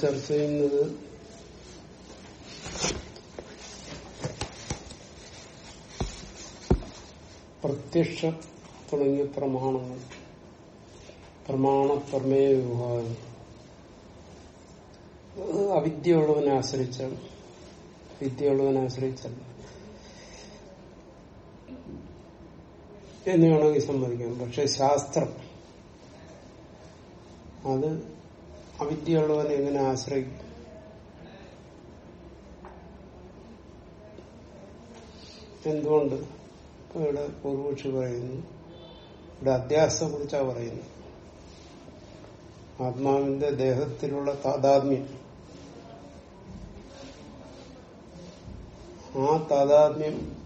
ചർച്ച ചെയ്യുന്നത് പ്രത്യക്ഷ തുടങ്ങിയ പ്രമാണങ്ങൾ. പ്രമാണ പ്രമേയ വിഭാഗം. അവിദ്യയുള്ളവനെ ആശ്രയിച്ചാണ് വിദ്യയുള്ളവനെ ആശ്രയിച്ചല്ല എന്ന് വേണമെങ്കിൽ സമ്മതിക്കാം. പക്ഷെ ശാസ്ത്രം അത് അവിദ്യയുള്ളവനെ എങ്ങനെ ആശ്രയിക്കും? എന്തുകൊണ്ട്? ഇവിടെ പൂർവക്ഷി പറയുന്നു. ഇവിടെ അധ്യാസത്തെ കുറിച്ചാണ് പറയുന്നത്. ആത്മാവിന്റെ ദേഹത്തിലുള്ള താതാത്മ്യം. ആ താതാത്മ്യം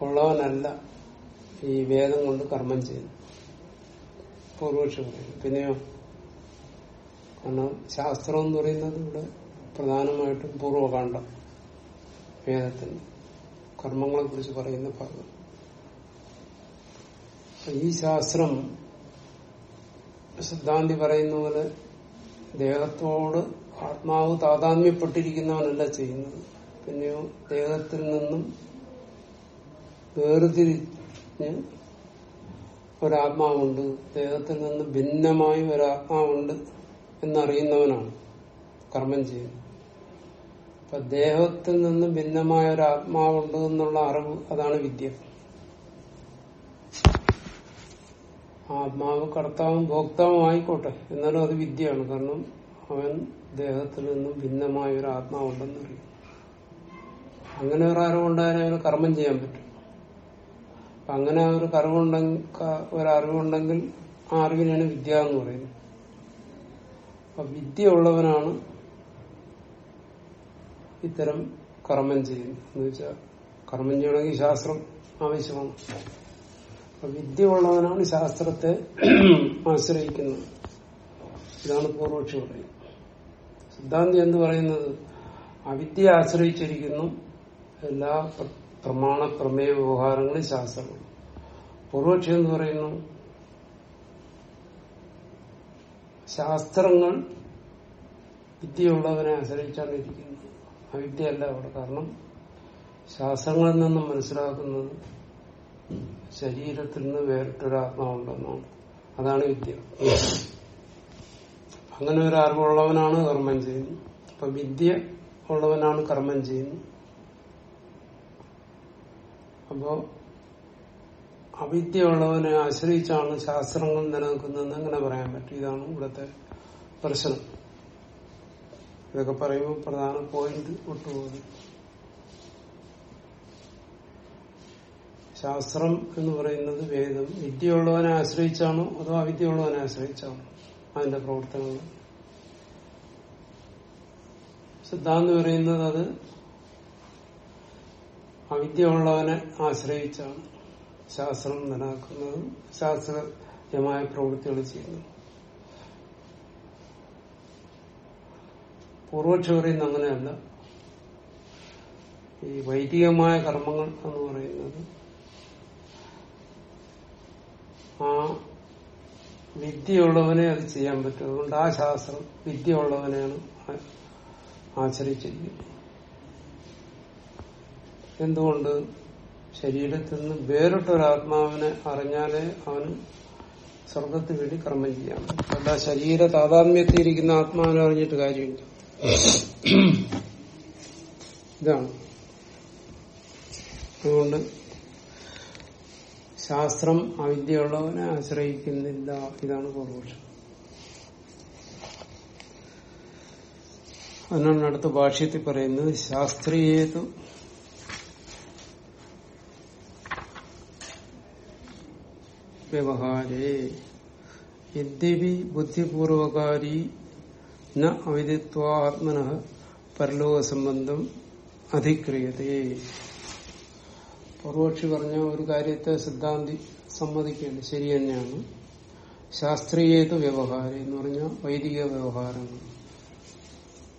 ഉള്ളവനല്ല ഈ വേദം കൊണ്ട് കർമ്മം ചെയ്യുന്നു. പൂർവക്ഷം പറയുന്നു പിന്നെയോ? കാരണം ശാസ്ത്രം എന്ന് പറയുന്നത് ഇവിടെ പ്രധാനമായിട്ടും പൂർവകാന്ഡം വേദത്തിന് കർമ്മങ്ങളെ കുറിച്ച് പറയുന്ന ഭാഗം. ഈ ശാസ്ത്രം സിദ്ധാന്തി പറയുന്ന പോലെ ദേഹത്തോട് ആത്മാവ് താതാത്മ്യപ്പെട്ടിരിക്കുന്നവനല്ല ചെയ്യുന്നത്. പിന്നെയോ ദേഹത്തിൽ നിന്നും വേർതിരിഞ്ഞ് ഒരാത്മാവുണ്ട്. ദേഹത്തിൽ നിന്ന് ഭിന്നമായി ഒരാത്മാവുണ്ട് എന്നറിയുന്നവനാണ്. കർമ്മം ചെയ്യുന്നത് അപ്പൊ ദേഹത്തിൽ നിന്ന് ഭിന്നമായ ഒരു ആത്മാവുണ്ട് എന്നുള്ള അറിവ് അതാണ് വിദ്യ. ആത്മാവ് കർത്താവും ഭോക്താവും ആയിക്കോട്ടെ എന്നാലും അത് വിദ്യയാണ്. കാരണം അവൻ ദേഹത്തിൽ നിന്നും ഭിന്നമായ ഒരു ആത്മാവുണ്ടെന്നറിയും അങ്ങനെ ഒരു അറിവുണ്ടായാലും അവന് കർമ്മം ചെയ്യാൻ പറ്റും. അപ്പൊ അങ്ങനെ ഒരു അറിവുണ്ടെങ്കിൽ ഒരറിവുണ്ടെങ്കിൽ ആ അറിവിനാണ് വിദ്യ എന്ന് പറയുന്നത്. അപ്പൊ വിദ്യ ഉള്ളവനാണ് ഇത്തരം കർമ്മം ചെയ്യുന്നത്. എന്ന് വെച്ചാൽ കർമ്മം ചെയ്യണമെങ്കിൽ ശാസ്ത്രം ആവശ്യമാണ്. അപ്പൊ വിദ്യ ഉള്ളവനാണ് ശാസ്ത്രത്തെ ആശ്രയിക്കുന്നത്. ഇതാണ് പൂർവക്ഷി പറയുന്നത്. സിദ്ധാന്തി എന്ന് പറയുന്നത്? അവിദ്യ ആശ്രയിച്ചിരിക്കുന്നു എല്ലാ പ്രമാണ പ്രമേയ വ്യവഹാരങ്ങളും ശാസ്ത്രങ്ങളും പൂർവക്ഷി എന്ന് പറയുന്നു ശാസ്ത്രങ്ങൾ വിദ്യയുള്ളവനെ ആശ്രയിച്ചാണ് ഇരിക്കുന്നത്. ആ വിദ്യയല്ല അവിടെ കാരണം. ശാസ്ത്രങ്ങളിൽ നിന്നും മനസ്സിലാക്കുന്നത് ശരീരത്തിൽ നിന്ന് വേറിട്ടൊരാത്മാവുണ്ടെന്നാണ്. അതാണ് വിദ്യ. അങ്ങനെ ഒരു അറിവുള്ളവനാണ് കർമ്മം ചെയ്യുന്നത്. അപ്പൊ വിദ്യ ഉള്ളവനാണ് കർമ്മം ചെയ്യുന്നത്. അപ്പോ അവിദ്യയുള്ളവനെ ആശ്രയിച്ചാണ് ശാസ്ത്രങ്ങൾ നിലനിൽക്കുന്നതെന്ന് അങ്ങനെ പറയാൻ പറ്റും. ഇതാണ് ഇവിടുത്തെ പ്രശ്നം ഇതൊക്കെ പറയുമ്പോൾ പ്രധാന പോയിന്റ് വിട്ടുപോകുന്നു ശാസ്ത്രം എന്ന് പറയുന്നത് വേദം. വിദ്യയുള്ളവനെ ആശ്രയിച്ചാണോ അതോ അവിദ്യയുള്ളവനെ ആശ്രയിച്ചാണോ അതിന്റെ പ്രവർത്തനങ്ങൾ? സിദ്ധാന്തം പറയുന്നത് അത് അവിദ്യയുള്ളവനെ ആശ്രയിച്ചാണ് ശാസ്ത്രം നനാക്കുന്നതും ശാസ്ത്രീയമായ പ്രവൃത്തികൾ ചെയ്യുന്നതും. പൂർവക്ഷ പറയുന്ന അങ്ങനെയല്ല. ഈ വൈദികമായ കർമ്മങ്ങൾ എന്ന് പറയുന്നത് ആ വിദ്യയുള്ളവനെ അത് ചെയ്യാൻ പറ്റും. അതുകൊണ്ട് ആ ശാസ്ത്രം വിദ്യയുള്ളവനെയാണ് ആശ്രയിച്ചിരിക്കുന്നത്. എന്തുകൊണ്ട് ശരീരത്തിൽ നിന്ന് വേറിട്ടൊരാത്മാവിനെ അറിഞ്ഞാലേ അവന് സ്വർഗത്തിന് വേണ്ടി കർമ്മം ചെയ്യാം. അല്ല ശരീര താതാത്മ്യത്തിയിരിക്കുന്ന ആത്മാവിനെ അറിഞ്ഞിട്ട് കാര്യമില്ല. ഇതാണ്. അതുകൊണ്ട് ശാസ്ത്രം അവിദ്യയുള്ളവനെ ആശ്രയിക്കുന്നില്ല. ഇതാണ് പൂർവപക്ഷം അതിനാണ് അടുത്ത ഭാഷ്യത്തിൽ പറയുന്നത് ശാസ്ത്രീയേതു വ്യവഹാരേ. യദ്യപി ബുദ്ധിപൂർവകാരി ന അവിദിത്വാത്മന പരലോകസംബന്ധം അധിക്രിയതേ പൂർവക്ഷി പറഞ്ഞ ഒരു കാര്യത്തെ സിദ്ധാന്തി സമ്മതിക്കുകയാണ് ശരി തന്നെയാണ്. ശാസ്ത്രീയത് വ്യവഹാരം എന്ന് പറഞ്ഞാൽ വൈദിക വ്യവഹാരങ്ങൾ.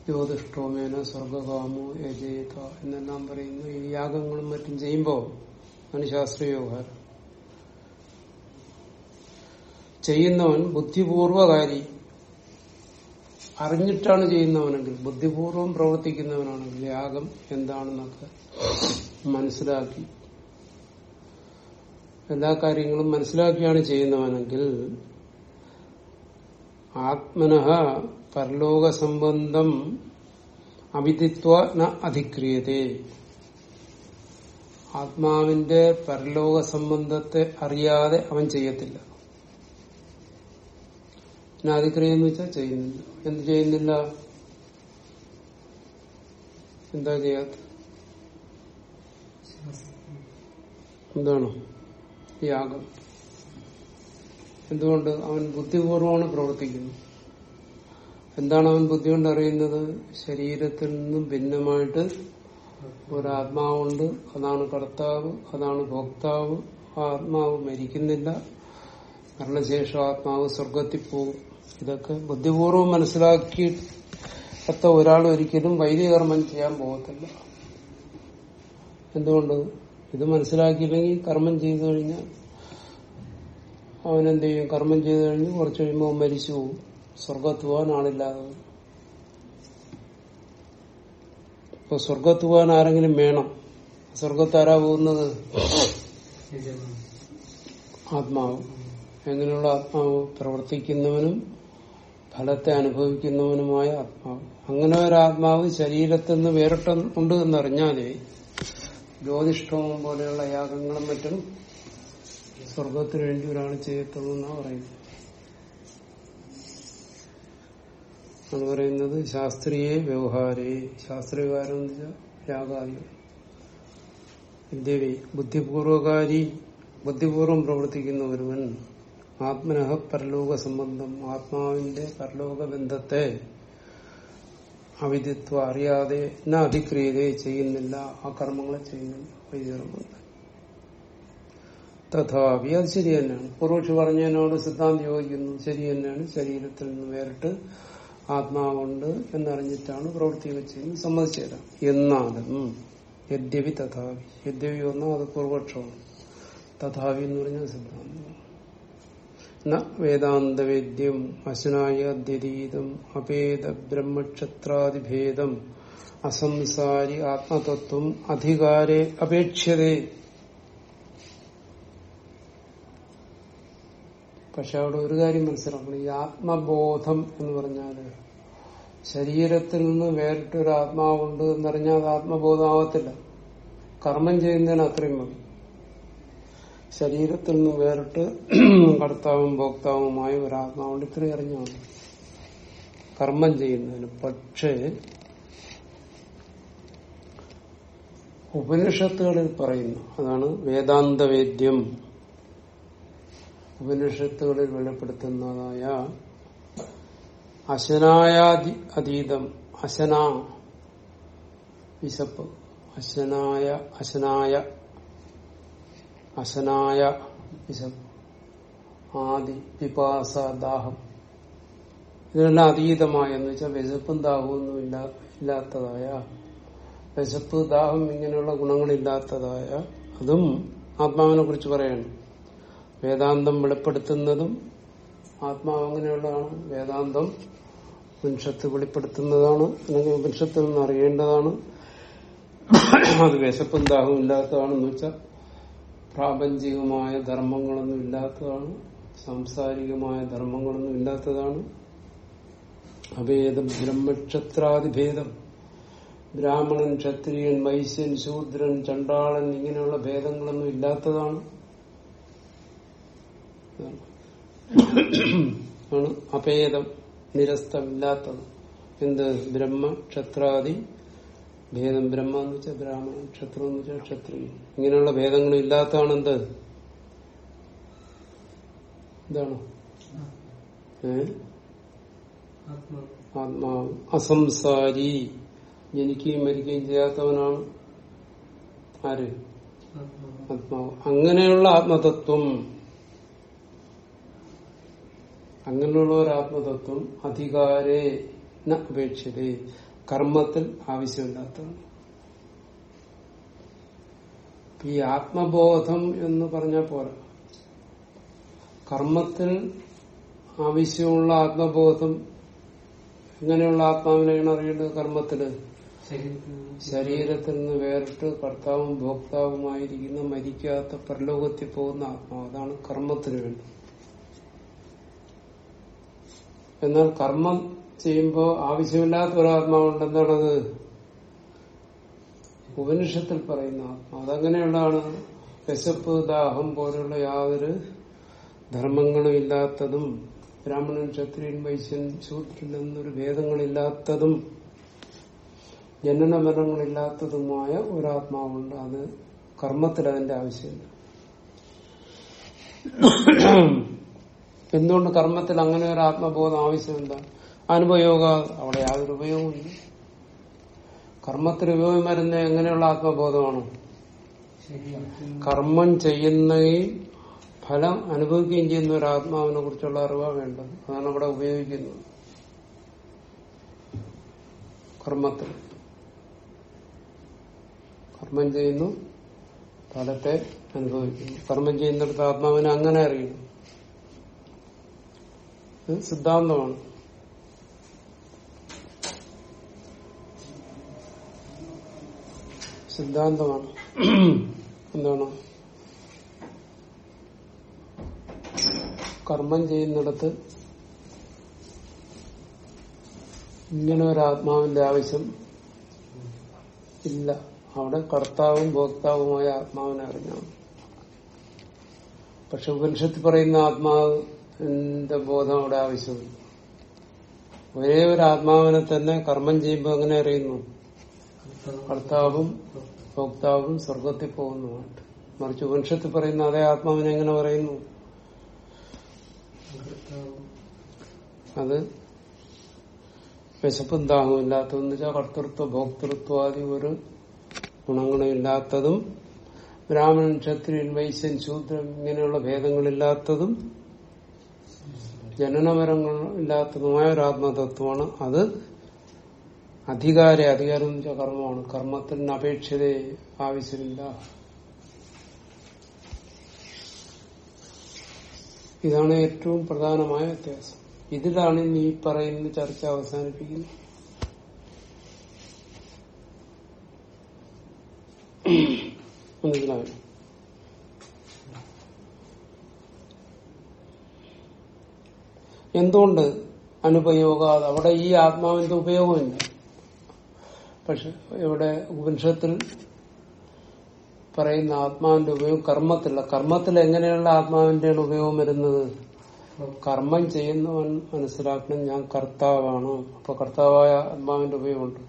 ജ്യോതിഷ്ടോമേന സ്വർഗകാമോ യജേത എന്നെല്ലാം പറയുന്നു. ഈ യാഗങ്ങളും മറ്റും ചെയ്യുമ്പോൾ ആണ് ശാസ്ത്രീയ വ്യവഹാരം. ചെയ്യുന്നവൻ ബുദ്ധിപൂർവകാരി അറിഞ്ഞിട്ടാണ് ചെയ്യുന്നവനെങ്കിൽ ബുദ്ധിപൂർവം പ്രവർത്തിക്കുന്നവനാണെങ്കിൽ യാഗം എന്താണെന്നൊക്കെ മനസ്സിലാക്കി. എല്ലാ കാര്യങ്ങളും മനസ്സിലാക്കിയാണ് ചെയ്യുന്നവനെങ്കിൽ ആത്മനഹ പരലോക സംബന്ധം അവിദിത്വ ന അധിക്രിയതേ ആത്മാവിന്റെ പരലോക സംബന്ധത്തെ അറിയാതെ അവൻ ചെയ്യത്തില്ല. പിന്നെ അധിക്രിയ എന്ന് വെച്ചാൽ ചെയ്യുന്നില്ല എന്ത് ചെയ്യുന്നില്ല? എന്താ ചെയ്യാത്ത? എന്താണ്? യാഗം. എന്തുകൊണ്ട്? അവൻ ബുദ്ധിപൂർവമാണ് പ്രവർത്തിക്കുന്നത്. എന്താണ് അവൻ ബുദ്ധി കൊണ്ട് അറിയുന്നത്? ശരീരത്തിൽ നിന്നും ഭിന്നമായിട്ട് ഒരാത്മാവുണ്ട്. അതാണ് കർത്താവ് അതാണ് ഭോക്താവ്. ആത്മാവ് മരിക്കുന്നില്ല. മരണശേഷം ആത്മാവ് സ്വർഗത്തിൽ പോകും. ഇതൊക്കെ ബുദ്ധിപൂർവം അത്ത ഒരാൾ ഒരിക്കലും വൈദികർമ്മം ചെയ്യാൻ പോകത്തില്ല. എന്തുകൊണ്ട്? ഇത് മനസ്സിലാക്കിയില്ലെങ്കിൽ കർമ്മം ചെയ്തു കഴിഞ്ഞാൽ അവനെന്ത് ചെയ്യും? കർമ്മം ചെയ്തു കഴിഞ്ഞ് കുറച്ച് കഴിയുമ്പോൾ മരിച്ചു പോകും. സ്വർഗത്ത് പോകാൻ ആളില്ലാതെ ഇപ്പൊ സ്വർഗത്ത് പോകാൻ ആരെങ്കിലും വേണം. സ്വർഗത്ത് ആരാ പോകുന്നത്? ആത്മാവ്. എങ്ങനെയുള്ള ആത്മാവ് പ്രവർത്തിക്കുന്നവനും ഫലത്തെ അനുഭവിക്കുന്നവനുമായ ആത്മാവ്. അങ്ങനെ ഒരു ആത്മാവ് ശരീരത്തിൽ നിന്ന് വേറിട്ടുണ്ട് എന്നറിഞ്ഞാലേ ജ്യോതിഷ്ഠവും പോലെയുള്ള യാഗങ്ങളും മറ്റും സ്വർഗത്തിന് വേണ്ടി ഒരാൾ ചെയ്യത്തുള്ളൂ എന്നാണ് പറയുന്നത്. പറയുന്നത് ശാസ്ത്രീയ വ്യവഹാരേ. ശാസ്ത്രീയകാരം എന്ന് വെച്ചാൽ യാഗാദികൾ വിദ്യവി ബുദ്ധിപൂർവകാരി ബുദ്ധിപൂർവം പ്രവർത്തിക്കുന്ന ഒരുവൻ ആത്മനഹ പരലോക സംബന്ധം ആത്മാവിന്റെ പരലോക ബന്ധത്തെ അവിധിത്വം അറിയാതെ എന്നാ അധിക്രിയത ചെയ്യുന്നില്ല ആ കർമ്മങ്ങളെ ചെയ്യുന്നില്ല വൈദ്യകർമ്മങ്ങൾ. തഥാപി അത് ശരി തന്നെയാണ്. പുറോഷ് പറഞ്ഞതിനോട് സിദ്ധാന്തം യോജിക്കുന്നു. ശരി തന്നെയാണ്. ശരീരത്തിൽ നിന്ന് വേറിട്ട് ആത്മാവുണ്ട് എന്നറിഞ്ഞിട്ടാണ് പ്രവൃത്തികൾ ചെയ്യുന്നത് സമ്മതിച്ചേരാം എന്നാലും യദ്യപി തഥാപി. യദ്യപി വന്നാൽ അത് പൂർവക്ഷമാണ് തഥാപി എന്ന് പറഞ്ഞാൽ സിദ്ധാന്തം ന വേദാന്തവേദ്യം അശനായ അദ്യതീതം അഭേദ ബ്രഹ്മക്ഷത്രാതിഭേദം അസംസാരി ആത്മതത്വം അധികാരെ അപേക്ഷത പക്ഷെ അവിടെ ഒരു കാര്യം മനസ്സിലാക്കണം. ഈ ആത്മബോധം എന്ന് പറഞ്ഞാൽ ശരീരത്തിൽ നിന്ന് വേറിട്ടൊരു ആത്മാവുണ്ട് എന്നറിഞ്ഞാൽ അത് ആത്മബോധമാവത്തില്ല കർമ്മം ചെയ്യുന്നതിന് അത്രയും മതി. ശരീരത്തിൽ നിന്ന് വേറിട്ട് കർത്താവും ഭോക്താവുമായ ഒരു ആത്മാവുണ്ട് ഇത്രയും അറിഞ്ഞാൽ കർമ്മം ചെയ്യുന്നതിന്. പക്ഷേ ഉപനിഷത്തുകളിൽ പറയുന്നു അതാണ് വേദാന്തവേദ്യം. ഉപനിഷത്തുകളിൽ വെളിപ്പെടുത്തുന്നതായ അശനായാതി അതീതം അശന വിശപ്പ് അശനായ അശനായ അശനായ ആദി പിപാസ ദാഹം. ഇതിനെല്ലാം അതീതമായ എന്ന് വെച്ചാൽ വിശപ്പും ദാഹമൊന്നും ഇല്ല ഇല്ലാത്തതായ വിശപ്പ് ദാഹം ഇങ്ങനെയുള്ള ഗുണങ്ങളില്ലാത്തതായ അതും ആത്മാവിനെ കുറിച്ച് പറയാണ്. വേദാന്തം വെളിപ്പെടുത്തുന്നതും ആത്മാവ് അങ്ങനെയുള്ളതാണ്. വേദാന്തം ഉപനിഷത്ത് വെളിപ്പെടുത്തുന്നതാണ് അല്ലെങ്കിൽ ഉപനിഷത്തിൽ നിന്ന് അറിയേണ്ടതാണ്. അത് വിശപ്പും ദാഹവും ഇല്ലാത്തതാണെന്ന് വെച്ചാൽ പ്രാപഞ്ചികമായ ധർമ്മങ്ങളൊന്നും ഇല്ലാത്തതാണ് സാംസാരികമായ ധർമ്മങ്ങളൊന്നും ഇല്ലാത്തതാണ്. അഭേദം ബ്രഹ്മക്ഷത്രാതിഭേദം. ബ്രാഹ്മണൻ ക്ഷത്രിയൻ വൈശ്യൻ ശൂദ്രൻ ചണ്ടാളൻ ഇങ്ങനെയുള്ള ഭേദങ്ങളൊന്നും ഇല്ലാത്തതാണ്. ആണ് അപേദം നിരസ്തമില്ലാത്തത് എന്ത്? ബ്രഹ്മ ക്ഷത്രാദി ഭേദം ബ്രഹ്മ എന്ന് വെച്ചാൽ ബ്രാഹ്മണൻ ക്ഷത്രം എന്ന് വെച്ചാൽ ക്ഷത്രിയൻ ഇങ്ങനെയുള്ള ഭേദങ്ങളും ഇല്ലാത്തതാണ് എന്ത്? എന്താണ്? ആത്മാവ്. അസംസാരി. ജനിക്കുകയും മരിക്കുകയും ചെയ്യാത്തവനാണ് ആര്? ആത്മാവ്. അങ്ങനെയുള്ള ആത്മതത്വം. അങ്ങനെയുള്ള ഒരു ആത്മതത്വം അധികാരേ അപേക്ഷിത കർമ്മത്തിൽ ആവശ്യമില്ലാത്തതാണ് ഈ ആത്മബോധം എന്ന് പറഞ്ഞാൽ പോലെ കർമ്മത്തിൽ ആവശ്യമുള്ള ആത്മബോധം എങ്ങനെയുള്ള ആത്മാവിനെയാണ് അറിയേണ്ടത് കർമ്മത്തിൽ ശരീരത്തിൽ നിന്ന് വേറിട്ട് കർത്താവും ഭോക്താവുമായിരിക്കുന്ന മരിക്കാത്ത പരലോകത്തിൽ പോകുന്ന ആത്മാവ്. അതാണ് കർമ്മത്തിന് വേണ്ടി എന്നാൽ കർമ്മം ചെയ്യുമ്പോൾ ആവശ്യമില്ലാത്ത ഒരു ആത്മാവുണ്ട് എന്താണത് ഉപനിഷത്തിൽ പറയുന്ന ആത്മാവ്. അതങ്ങനെയുള്ളതാണ്. വിശപ്പ് ദാഹം പോലുള്ള യാതൊരു ധർമ്മങ്ങളും ഇല്ലാത്തതും ബ്രാഹ്മണൻ ക്ഷത്രിയൻ വൈശ്യൻ ശൂദ്രൻ എന്നൊരു ഭേദങ്ങളില്ലാത്തതും ജനന മരണങ്ങളില്ലാത്തതുമായ ഒരാത്മാവുണ്ട്. അത് കർമ്മത്തിൽ അതിന്റെ ആവശ്യമില്ല. എന്തുകൊണ്ട് കർമ്മത്തിൽ അങ്ങനെ ഒരു ആത്മബോധം ആവശ്യമില്ല? അനുപയോഗ. അവിടെ യാതൊരു ഉപയോഗമില്ല കർമ്മത്തിന് ഉപയോഗം വരുന്ന എങ്ങനെയുള്ള ആത്മബോധമാണ്? കർമ്മം ചെയ്യുന്ന ഫലം അനുഭവിക്കുകയും ചെയ്യുന്ന ഒരു ആത്മാവിനെ കുറിച്ചുള്ള അറിവാണ് വേണ്ടത്. അതാണ് അവിടെ ഉപയോഗിക്കുന്നത്. കർമ്മത്തിൽ. കർമ്മം ചെയ്യുന്നു ഫലത്തെ അനുഭവിക്കുന്നു. കർമ്മം ചെയ്യുന്നിടത്ത് ആത്മാവിനെ അങ്ങനെ അറിയുന്നു. ഇത് സിദ്ധാന്തമാണ്. സിദ്ധാന്തമാണ്. എന്താണ്? കർമ്മം ചെയ്യുന്നിടത്ത് ഇങ്ങനെ ഒരു ആത്മാവിന്റെ ആവശ്യം ഇല്ല. അവിടെ കർത്താവും ഭോക്താവുമായ ആത്മാവിനെ അറിഞ്ഞാണ് പക്ഷെ ഉപനിഷത്തിൽ പറയുന്ന ആത്മാവിന്റെ ബോധം അവിടെ ആവശ്യമില്ല. ഒരേ ഒരു ആത്മാവിനെ തന്നെ കർമ്മം ചെയ്യുമ്പോൾ എങ്ങനെ അറിയുന്നു? കർത്താവും ഭോക്താവും സ്വർഗത്തിൽ പോകുന്നുമുണ്ട്. മറിച്ച് വംശത്തിൽ പറയുന്ന അതേ ആത്മാവിനെ എങ്ങനെ പറയുന്നു? അത് വിശപ്പും ദാഹവും ഇല്ലാത്തതെന്ന് വെച്ചാൽ കർത്തൃത്വ ഭോക്തൃത്വാദി ഒരു ഗുണങ്ങളും ഇല്ലാത്തതും ബ്രാഹ്മണൻ ക്ഷത്രിയൻ വൈശ്യൻ ശൂദ്രൻ ഇങ്ങനെയുള്ള ഭേദങ്ങളില്ലാത്തതും ജനനമരങ്ങൾ ഇല്ലാത്തതുമായ ഒരു ആത്മതത്വമാണ് അത്. അധികാര അധികാരം എന്ന് വെച്ചാൽ കർമ്മമാണ്. കർമ്മത്തിന് അപേക്ഷത ആവശ്യമില്ല. ഇതാണ് ഏറ്റവും പ്രധാനമായ വ്യത്യാസം. ഇതിലാണ് ഈ പറയുന്ന ചർച്ച അവസാനിപ്പിക്കുന്നത്. മനസ്സിലാവില്ല എന്തുകൊണ്ട് അനുപയോഗ? അവിടെ ഈ ആത്മാവിന്റെ ഉപയോഗമില്ല. പക്ഷെ ഇവിടെ ഉപനിഷത്തിൽ പറയുന്ന ആത്മാവിന്റെ ഉപയോഗം കർമ്മത്തില്ല കർമ്മത്തിൽ എങ്ങനെയുള്ള ആത്മാവിന്റെയാണ് ഉപയോഗം വരുന്നത്? കർമ്മം ചെയ്യുന്നവൻ മനസ്സിലാക്കണം ഞാൻ കർത്താവാണ്. അപ്പൊ കർത്താവായ ആത്മാവിന്റെ ഉപയോഗമുണ്ട്.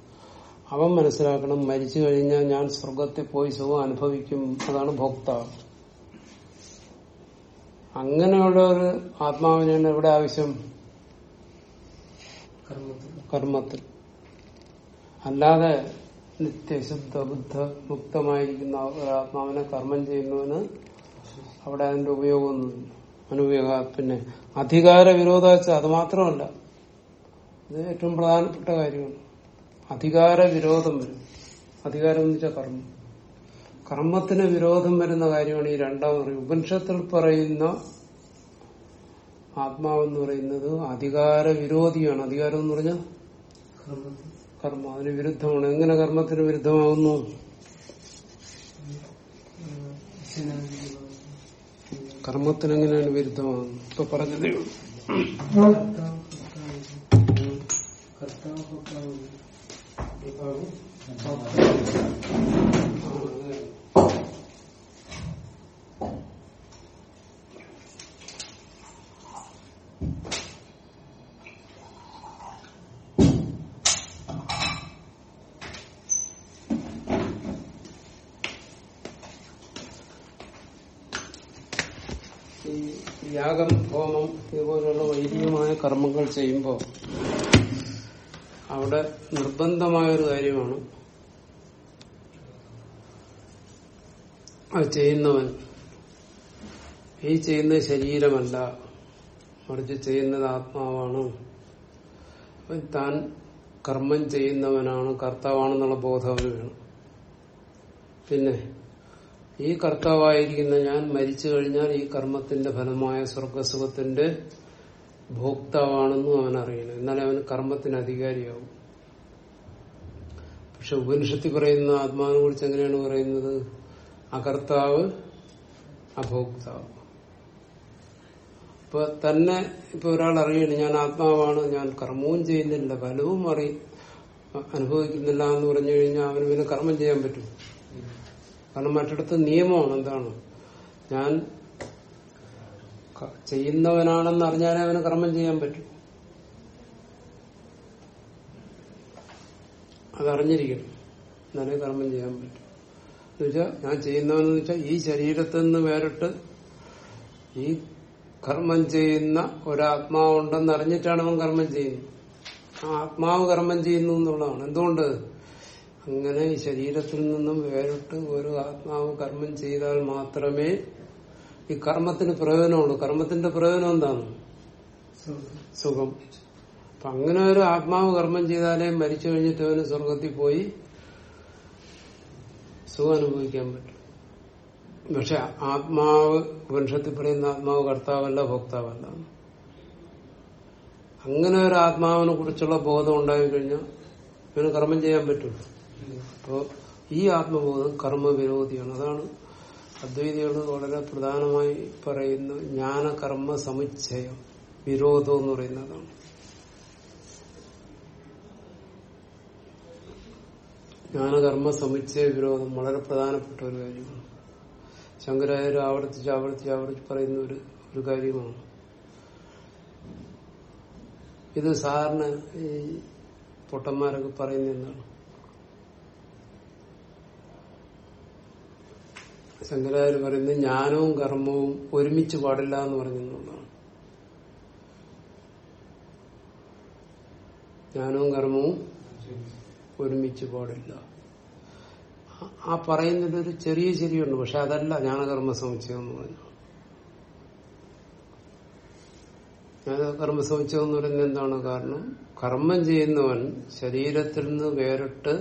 അവൻ മനസ്സിലാക്കണം മരിച്ചു കഴിഞ്ഞാൽ ഞാൻ സ്വർഗത്തിൽ പോയി സുഖം അനുഭവിക്കും. അതാണ് ഭോക്താവ് അങ്ങനെയുള്ള ഒരു ആത്മാവിനാണ് എവിടെ ആവശ്യം. കർമ്മത്തിൽ. അല്ലാതെ നിത്യശുദ്ധ ബുദ്ധ മുക്തമായിരിക്കുന്ന ഒരാത്മാവിനെ കർമ്മം ചെയ്യുന്നവന് അവിടെ അതിന്റെ ഉപയോഗമൊന്നുമില്ല. അനുപയോഗ പിന്നെ അധികാര വിരോധാച്ച അത് മാത്രമല്ല. ഇത് ഏറ്റവും പ്രധാനപ്പെട്ട കാര്യമാണ്. അധികാര വിരോധം വരും. അധികാരം എന്ന് വെച്ചാൽ കർമ്മം. കർമ്മത്തിന് വിരോധം വരുന്ന കാര്യമാണ് ഈ രണ്ടാം പറയും ഉപനിഷത്തിൽ പറയുന്ന ആത്മാവെന്ന് പറയുന്നത് അധികാര വിരോധിയാണ്. അധികാരം എന്ന് പറഞ്ഞാൽ കർമ്മം. അതിന് വിരുദ്ധമാണ്. എങ്ങനെ കർമ്മത്തിന് വിരുദ്ധമാകുന്നു? കർമ്മത്തിന് എങ്ങനെയാണ് വിരുദ്ധമാകുന്നത്? ഇപ്പൊ പറഞ്ഞതേ ഉള്ളൂ യാഗം ഹോമം ഇതുപോലുള്ള വൈദികമായ കർമ്മങ്ങൾ ചെയ്യുമ്പോൾ അവിടെ നിർബന്ധമായൊരു കാര്യമാണ്. അത് ചെയ്യുന്നവൻ. ഈ ചെയ്യുന്നത് ശരീരമല്ല. മറിച്ച് ചെയ്യുന്നത് ആത്മാവാണ്. താൻ കർമ്മം ചെയ്യുന്നവനാണ് കർത്താവാണെന്നുള്ള ബോധം വേണം. പിന്നെ ഈ കർത്താവായിരിക്കുന്ന ഞാൻ മരിച്ചു കഴിഞ്ഞാൽ ഈ കർമ്മത്തിന്റെ ഫലമായ സ്വർഗസുഖത്തിന്റെ ഭോക്താവാണെന്നും അവൻ അറിയണം എന്നാലേ അവന് കർമ്മത്തിന് അധികാരിയാവും. പക്ഷെ ഉപനിഷത്തിൽ പറയുന്ന ആത്മാവിനെ കുറിച്ച് എങ്ങനെയാണ് പറയുന്നത്? അകർത്താവ് അഭോക്താവ് ഇപ്പൊ തന്നെ ഇപ്പൊ ഒരാൾ അറിയണം ഞാൻ ആത്മാവാണ് ഞാൻ കർമ്മവും ചെയ്യുന്നില്ല ഫലവും അറി അനുഭവിക്കുന്നില്ല എന്ന് പറഞ്ഞു കഴിഞ്ഞാൽ അവന് പിന്നെ കർമ്മം ചെയ്യാൻ പറ്റും. കാരണം മറ്റിടത്ത് നിയമമാണ് എന്താണ്? ഞാൻ ചെയ്യുന്നവനാണെന്ന് അറിഞ്ഞാലേ അവന് കർമ്മം ചെയ്യാൻ പറ്റും. അതറിഞ്ഞിരിക്കണം. എന്നാലേ കർമ്മം ചെയ്യാൻ പറ്റും. എന്നുവെച്ചാൽ ഞാൻ ചെയ്യുന്നവനെന്ന് വെച്ചാൽ ഈ ശരീരത്തിൽ നിന്ന് വേറിട്ട് ഈ കർമ്മം ചെയ്യുന്ന ഒരാത്മാവുണ്ടെന്ന് അറിഞ്ഞിട്ടാണ് അവൻ കർമ്മം ചെയ്യുന്നത്. ആ ആത്മാവ് കർമ്മം ചെയ്യുന്നു എന്നുള്ളതാണ്. എന്തുകൊണ്ട്? അങ്ങനെ ഈ ശരീരത്തിൽ നിന്നും വേറിട്ട് ഒരു ആത്മാവ് കർമ്മം ചെയ്താൽ മാത്രമേ ഈ കർമ്മത്തിന് പ്രയോജനമുള്ളൂ കർമ്മത്തിന്റെ പ്രയോജനം എന്താണ്? സുഖം. അപ്പൊ അങ്ങനെ ഒരു ആത്മാവ് കർമ്മം ചെയ്താലേ മരിച്ചു കഴിഞ്ഞിട്ട് അവന് സ്വർഗത്തിൽ പോയി സുഖം അനുഭവിക്കാൻ പറ്റും. പക്ഷെ ആത്മാവ് ഉപനിഷത്തിൽ പറയുന്ന ആത്മാവ് കർത്താവല്ല ഭോക്താവല്ല. അങ്ങനെ ഒരു ആത്മാവിനെ കുറിച്ചുള്ള ബോധം ഉണ്ടായി കഴിഞ്ഞാൽ ഇവന് കർമ്മം ചെയ്യാൻ പറ്റും അപ്പോ ഈ ആത്മബോധം കർമ്മവിരോധിയാണ്. അതാണ് അദ്വൈതികൾ വളരെ പ്രധാനമായി പറയുന്ന ജ്ഞാനകർമ്മ സമുച്ചയം വിരോധം എന്ന് പറയുന്നതാണ്. ജ്ഞാനകർമ്മ സമുച്ചയ വിരോധം വളരെ പ്രധാനപ്പെട്ട ഒരു കാര്യമാണ്. ശങ്കരാചാര്യ ആവർത്തിച്ച് ആവർത്തിച്ച് ആവർത്തിച്ച് പറയുന്ന ഒരു ഒരു കാര്യമാണ്. ഇത് സാറിന് ഈ പൊട്ടന്മാരൊക്കെ പറയുന്ന എന്താണ് ശങ്കരാചാര്യ പറയുന്നത് ജ്ഞാനവും കർമ്മവും ഒരുമിച്ച് പാടില്ല എന്ന് പറഞ്ഞെന്നുള്ളതാണ് ജ്ഞാനവും കർമ്മവും ഒരുമിച്ച് പാടില്ല. ആ- പറയുന്നതിലൊരു ചെറിയ ചെറിയ ശരിയുണ്ട് പക്ഷെ അതല്ല ജ്ഞാനകർമ്മ സമുച്ചയം എന്ന് പറഞ്ഞു ജ്ഞാനകർമ്മ സമുച്ചയം എന്ന് പറയുന്നത് എന്താണ് കാരണം? കർമ്മം ചെയ്യുന്നവൻ ശരീരത്തിൽ നിന്ന് വേറിട്ട്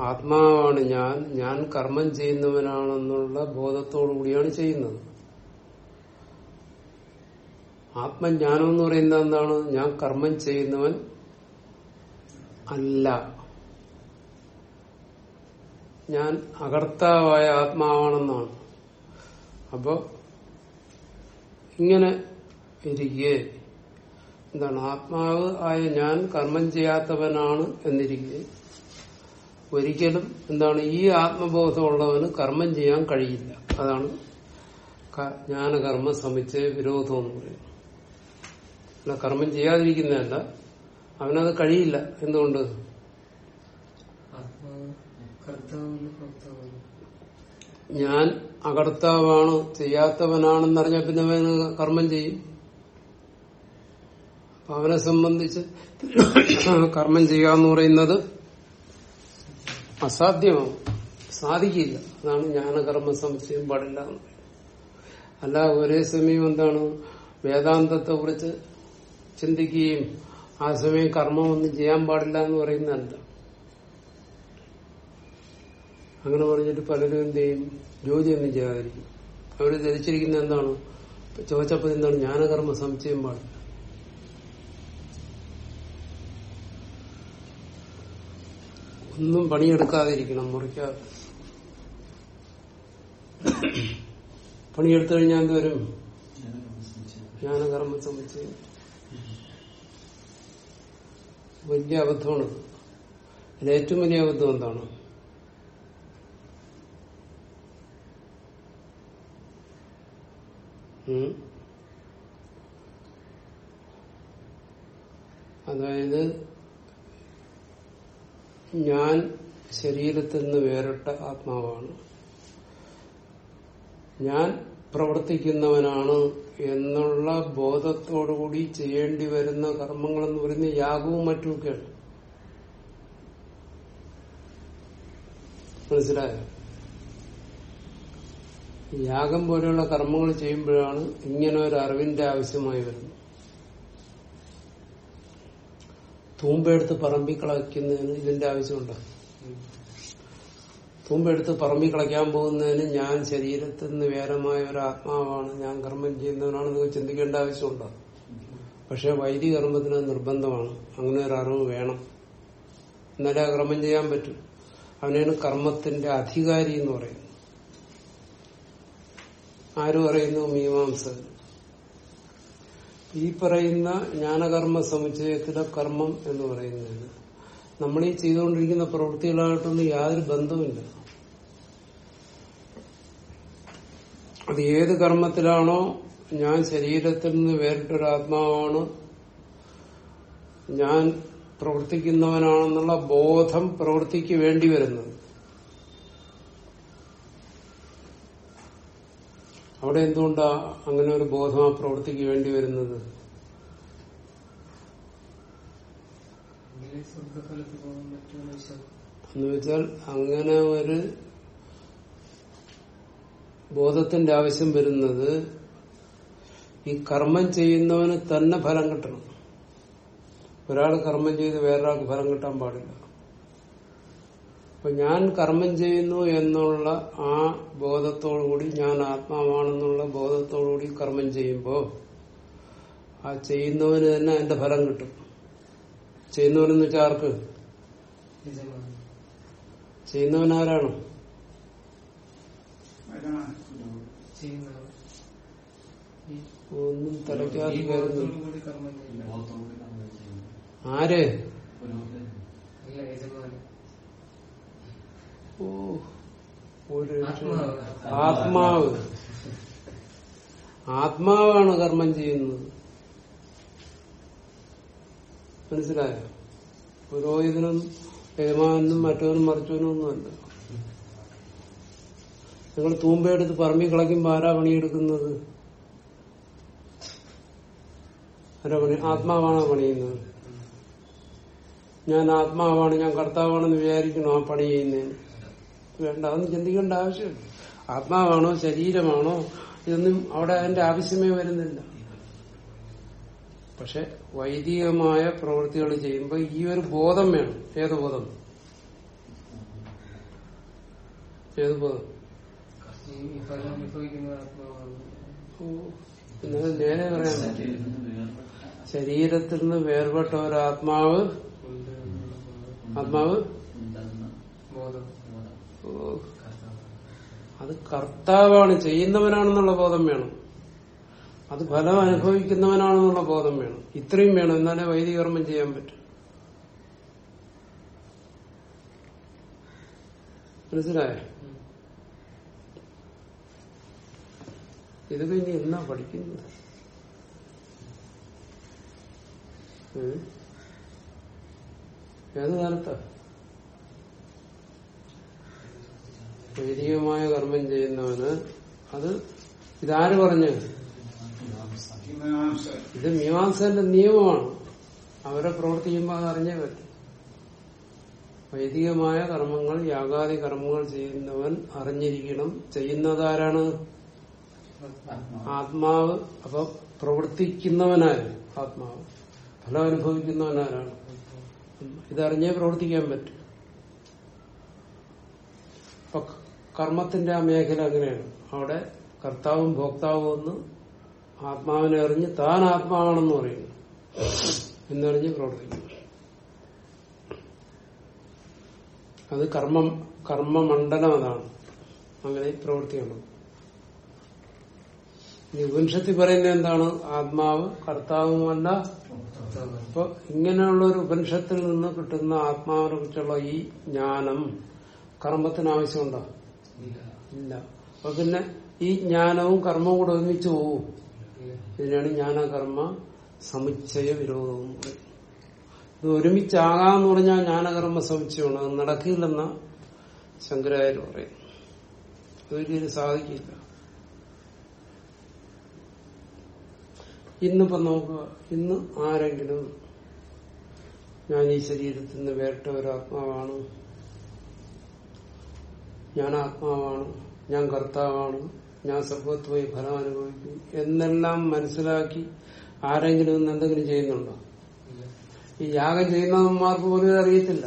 ആത്മാവാണ് ഞാൻ ഞാൻ കർമ്മം ചെയ്യുന്നവനാണെന്നുള്ള ബോധത്തോടു കൂടിയാണ് ചെയ്യുന്നത്. ആത്മജ്ഞാനം എന്ന് പറയുന്നത് എന്താണ്? ഞാൻ കർമ്മം ചെയ്യുന്നവൻ അല്ല. ഞാൻ അകർത്താവായ ആത്മാവാണെന്നാണ്. അപ്പോ ഇങ്ങനെ ഇരിക്കെ. എന്താണ്? ആത്മാവ് ആയ ഞാൻ കർമ്മം ചെയ്യാത്തവനാണ് എന്നിരിക്കെ. ഒരിക്കലും എന്താണ് ഈ ആത്മബോധമുള്ളവന് കർമ്മം ചെയ്യാൻ കഴിയില്ല. അതാണ് ജ്ഞാനകർമ്മ സമുച്ചയ വിരോധം എന്ന് പറയുന്നത്. അല്ല കർമ്മം ചെയ്യാതിരിക്കുന്നതല്ല അവനത് കഴിയില്ല. എന്തുകൊണ്ട്? ഞാൻ അകർത്താവാണ്? ചെയ്യാത്തവനാണെന്നറിഞ്ഞ പിന്നെ അവന് കർമ്മം ചെയ്യും. അവനെ സംബന്ധിച്ച് കർമ്മം ചെയ്യാന്ന് എന്ന് പറയുന്നത് അസാധ്യമാണ്. സാധിക്കില്ല. അതാണ് ജ്ഞാനകർമ്മ സംശയം പാടില്ല. അല്ല ഒരേ സമയം എന്താണ്? വേദാന്തത്തെ കുറിച്ച് ചിന്തിക്കുകയും ആ സമയം കർമ്മമൊന്നും ചെയ്യാൻ പാടില്ല എന്ന് പറയുന്നതല്ല. അങ്ങനെ പറഞ്ഞിട്ട് പലരും എന്ത് ചെയ്യും? ജോലിയൊന്നും ചെയ്യാതിരിക്കും. അവർ ധരിച്ചിരിക്കുന്ന എന്താണ്? ചോദിച്ചപ്പോൾ എന്താണ്? ജ്ഞാനകർമ്മ സംശയം പാടില്ല. ഒന്നും പണിയെടുക്കാതിരിക്കണം മുറിക്കാതെ പണിയെടുത്തു കഴിഞ്ഞാൽ എന്തുവരും ജ്ഞാനകർമ്മ സംബന്ധിച്ച് വലിയ അബദ്ധമാണ്. അതിൽ ഏറ്റവും വലിയ അബദ്ധം എന്താണ്? അതായത് ഞാൻ ശരീരത്തിൽ നിന്ന് വേറിട്ട ആത്മാവാണ്. ഞാൻ പ്രവർത്തിക്കുന്നവനാണ് എന്നുള്ള ബോധത്തോടുകൂടി ചെയ്യേണ്ടി വരുന്ന കർമ്മങ്ങൾ എന്ന് പറയുന്നത് യാഗവും മറ്റുമൊക്കെയാണ്. മനസ്സിലായോ? യാഗം പോലെയുള്ള കർമ്മങ്ങൾ ചെയ്യുമ്പോഴാണ് ഇങ്ങനെ ഒരു അറിവിന്റെ ആവശ്യമായി വരുന്നത്. തൂമ്പെടുത്ത് പറമ്പി കളയ്ക്കുന്നതിന് ഇതിന്റെ ആവശ്യമുണ്ട്? തുമ്പെടുത്ത് പറമ്പി കളയ്ക്കാൻ പോകുന്നതിന് ഞാൻ ശരീരത്തിൽ നിന്ന് വേരമായ ഒരു ആത്മാവാണ് ഞാൻ കർമ്മം ചെയ്യുന്നവനാണ് ചിന്തിക്കേണ്ട ആവശ്യമുണ്ടോ? പക്ഷെ വൈദിക കർമ്മത്തിന് നിർബന്ധമാണ്. അങ്ങനെ ഒരു അറിവ് വേണം. എന്നാലേ ആ കർമ്മം ചെയ്യാൻ പറ്റും. അവനാണ് കർമ്മത്തിന്റെ അധികാരി എന്ന് പറയുന്നത് ആര് പറയുന്നു? മീമാംസ ഈ പറയുന്ന ജ്ഞാനകർമ്മ സമുച്ചയത്തിലെ കർമ്മം എന്ന് പറയുന്നത് നമ്മൾ ഈ ചെയ്തുകൊണ്ടിരിക്കുന്ന പ്രവൃത്തികളായിട്ടൊന്നും യാതൊരു ബന്ധവുമില്ല. അത് ഏത് കർമ്മത്തിലാണോ ഞാൻ ശരീരത്തിൽ നിന്ന് വേറിട്ടൊരു ആത്മാവാണ് ഞാൻ പ്രവർത്തിക്കുന്നവനാണെന്നുള്ള ബോധം പ്രവൃത്തിക്ക് വേണ്ടി വരുന്നത്. അവിടെ എന്തുകൊണ്ടാ അങ്ങനെ ഒരു ബോധം ആ പ്രവൃത്തിക്ക് വേണ്ടി വരുന്നത്? എന്നുവെച്ചാൽ അങ്ങനെ ഒരു ബോധത്തിന്റെ ആവശ്യം വരുന്നത് ഈ കർമ്മം ചെയ്യുന്നവന് തന്നെ ഫലം കിട്ടണം. ഒരാൾ കർമ്മം ചെയ്ത് വേറൊരാൾക്ക് ഫലം കിട്ടാൻ പാടില്ല. അപ്പൊ ഞാൻ കർമ്മം ചെയ്യുന്നു എന്നുള്ള ആ ബോധത്തോടുകൂടി ഞാൻ ആത്മാവാണെന്നുള്ള ബോധത്തോടുകൂടി കർമ്മം ചെയ്യുമ്പോൾ ആ ചെയ്യുന്നവന് തന്നെ അതിന്റെ ഫലം കിട്ടും. ചെയ്യുന്നവനെന്ന് വെച്ചാൽ ആർക്ക്? ചെയ്യുന്നവനാരാണ്? ചെയ്യുന്നവൻ ആരാണ് ഒന്നും തലയ്ക്കാതെ ആര്? ഒരു ആത്മാവ്. ആത്മാവ്. ആത്മാവാണ് കർമ്മം ചെയ്യുന്നത്. മനസ്സിലായോ? പുരോഹിതനും യജമാനും മറ്റവനും മറിച്ചവനും ഒന്നുമല്ല നിങ്ങൾ തൂമ്പയെടുത്ത് പറമ്പി കളയ്ക്കുമ്പോ ആരാ പണിയെടുക്കുന്നത്? ആരാ പണി? ആത്മാവാണോ പണിയുന്നത്? ഞാൻ ആത്മാവാണ് ഞാൻ കർത്താവാണെന്ന് വിചാരിക്കണോ ആ പണി ചെയ്യുന്നതിന്. വേണ്ട അതൊന്നും ചിന്തിക്കേണ്ട ആവശ്യമില്ല. ആത്മാവാണോ ശരീരമാണോ ഇതൊന്നും അവിടെ അതിന്റെ ആവശ്യമേ വരുന്നില്ല. പക്ഷെ വൈദികമായ പ്രവൃത്തികൾ ചെയ്യുമ്പോൾ ഈ ഒരു ബോധം വേണം. ഏത് ബോധം? ഏത് ബോധം? നേരെ പറയാൻ ശരീരത്തിൽ നിന്ന് വേർപെട്ട ഒരു ആത്മാവ്. ആത്മാവ് ബോധം. അത് കർത്താവാണ് ചെയ്യുന്നവനാണെന്നുള്ള ബോധം വേണം. അത് ഫലം അനുഭവിക്കുന്നവനാണെന്നുള്ള ബോധം വേണം. ഇത്രയും വേണം എന്നാലേ വൈദികർമ്മം ചെയ്യാൻ പറ്റും. മനസ്സിലായോ? ഇത് പിന്നെ എന്നാ പഠിക്കുന്നത്? ഏത് കാലത്താ? വൈദികമായ കർമ്മം ചെയ്യുന്നവന് അത് ഇതാര് പറഞ്ഞു? ഇത് മീമാംസന്റെ നിയമമാണ്. അവരെ പ്രവർത്തിക്കുമ്പോൾ അത് അറിഞ്ഞേ പറ്റും. വൈദികമായ കർമ്മങ്ങൾ യാഗാദി കർമ്മങ്ങൾ ചെയ്യുന്നവൻ അറിഞ്ഞിരിക്കണം. ചെയ്യുന്നതാരാണ്? ആത്മാവ്. അപ്പൊ പ്രവർത്തിക്കുന്നവനാര്? ആത്മാവ്. ഫലം അനുഭവിക്കുന്നവനാരാണ്? ഇതറിഞ്ഞേ പ്രവർത്തിക്കാൻ പറ്റും അപ്പൊ കർമ്മത്തിന്റെ ആ മേഖല അങ്ങനെയാണ്. അവിടെ കർത്താവും ഭോക്താവും ഒന്ന് ആത്മാവിനെ അറിഞ്ഞ് താൻ ആത്മാവാണെന്ന് പറയുന്നു. എന്നറിഞ്ഞ് പ്രവർത്തിക്കുന്നു. അത് കർമ്മം കർമ്മമണ്ഡലം അതാണ്. അങ്ങനെ പ്രവർത്തിക്കണം ഇനി ഉപനിഷത്തിൽ പറയുന്നത് എന്താണ്? ആത്മാവ് കർത്താവുമല്ല. കർത്താവ്. അപ്പൊ ഇങ്ങനെയുള്ള ഒരു ഉപനിഷത്തിൽ നിന്ന് കിട്ടുന്ന ആത്മാവിനെ കുറിച്ചുള്ള ഈ ജ്ഞാനം കർമ്മത്തിന് ആവശ്യമുണ്ടോ ഇല്ല. അപ്പൊ പിന്നെ ഈ ജ്ഞാനവും കർമ്മവും കൂടെ ഒരുമിച്ച് പോവും. ഇതിനാണ് ജ്ഞാനകർമ്മ സമുച്ചയ വിരോധവും. ഇത് ഒരുമിച്ചാകാന്ന് പറഞ്ഞാൽ ജ്ഞാനകർമ്മ സമുച്ചയമാണ് അത് നടക്കില്ലെന്ന ശങ്കരാചാര്യ പറയും അതൊരിക്കലും സാധിക്കില്ല ഇന്നിപ്പോ നോക്കുക ഇന്ന് ആരെങ്കിലും ഞാൻ ഈ ശരീരത്തിൽ നിന്ന് വേറിട്ട ഒരു ആത്മാവാണ് ഞാൻ ആത്മാവാണ് ഞാൻ കർത്താവാണ് ഞാൻ സർവത്ത് പോയി ഫലം അനുഭവിക്കും എന്നെല്ലാം മനസ്സിലാക്കി ആരെങ്കിലും ഇന്ന് എന്തെങ്കിലും ചെയ്യുന്നുണ്ടോ? ഈ യാഗം ചെയ്യുന്നവന്മാർക്ക് പോലും ഇത് അറിയത്തില്ല.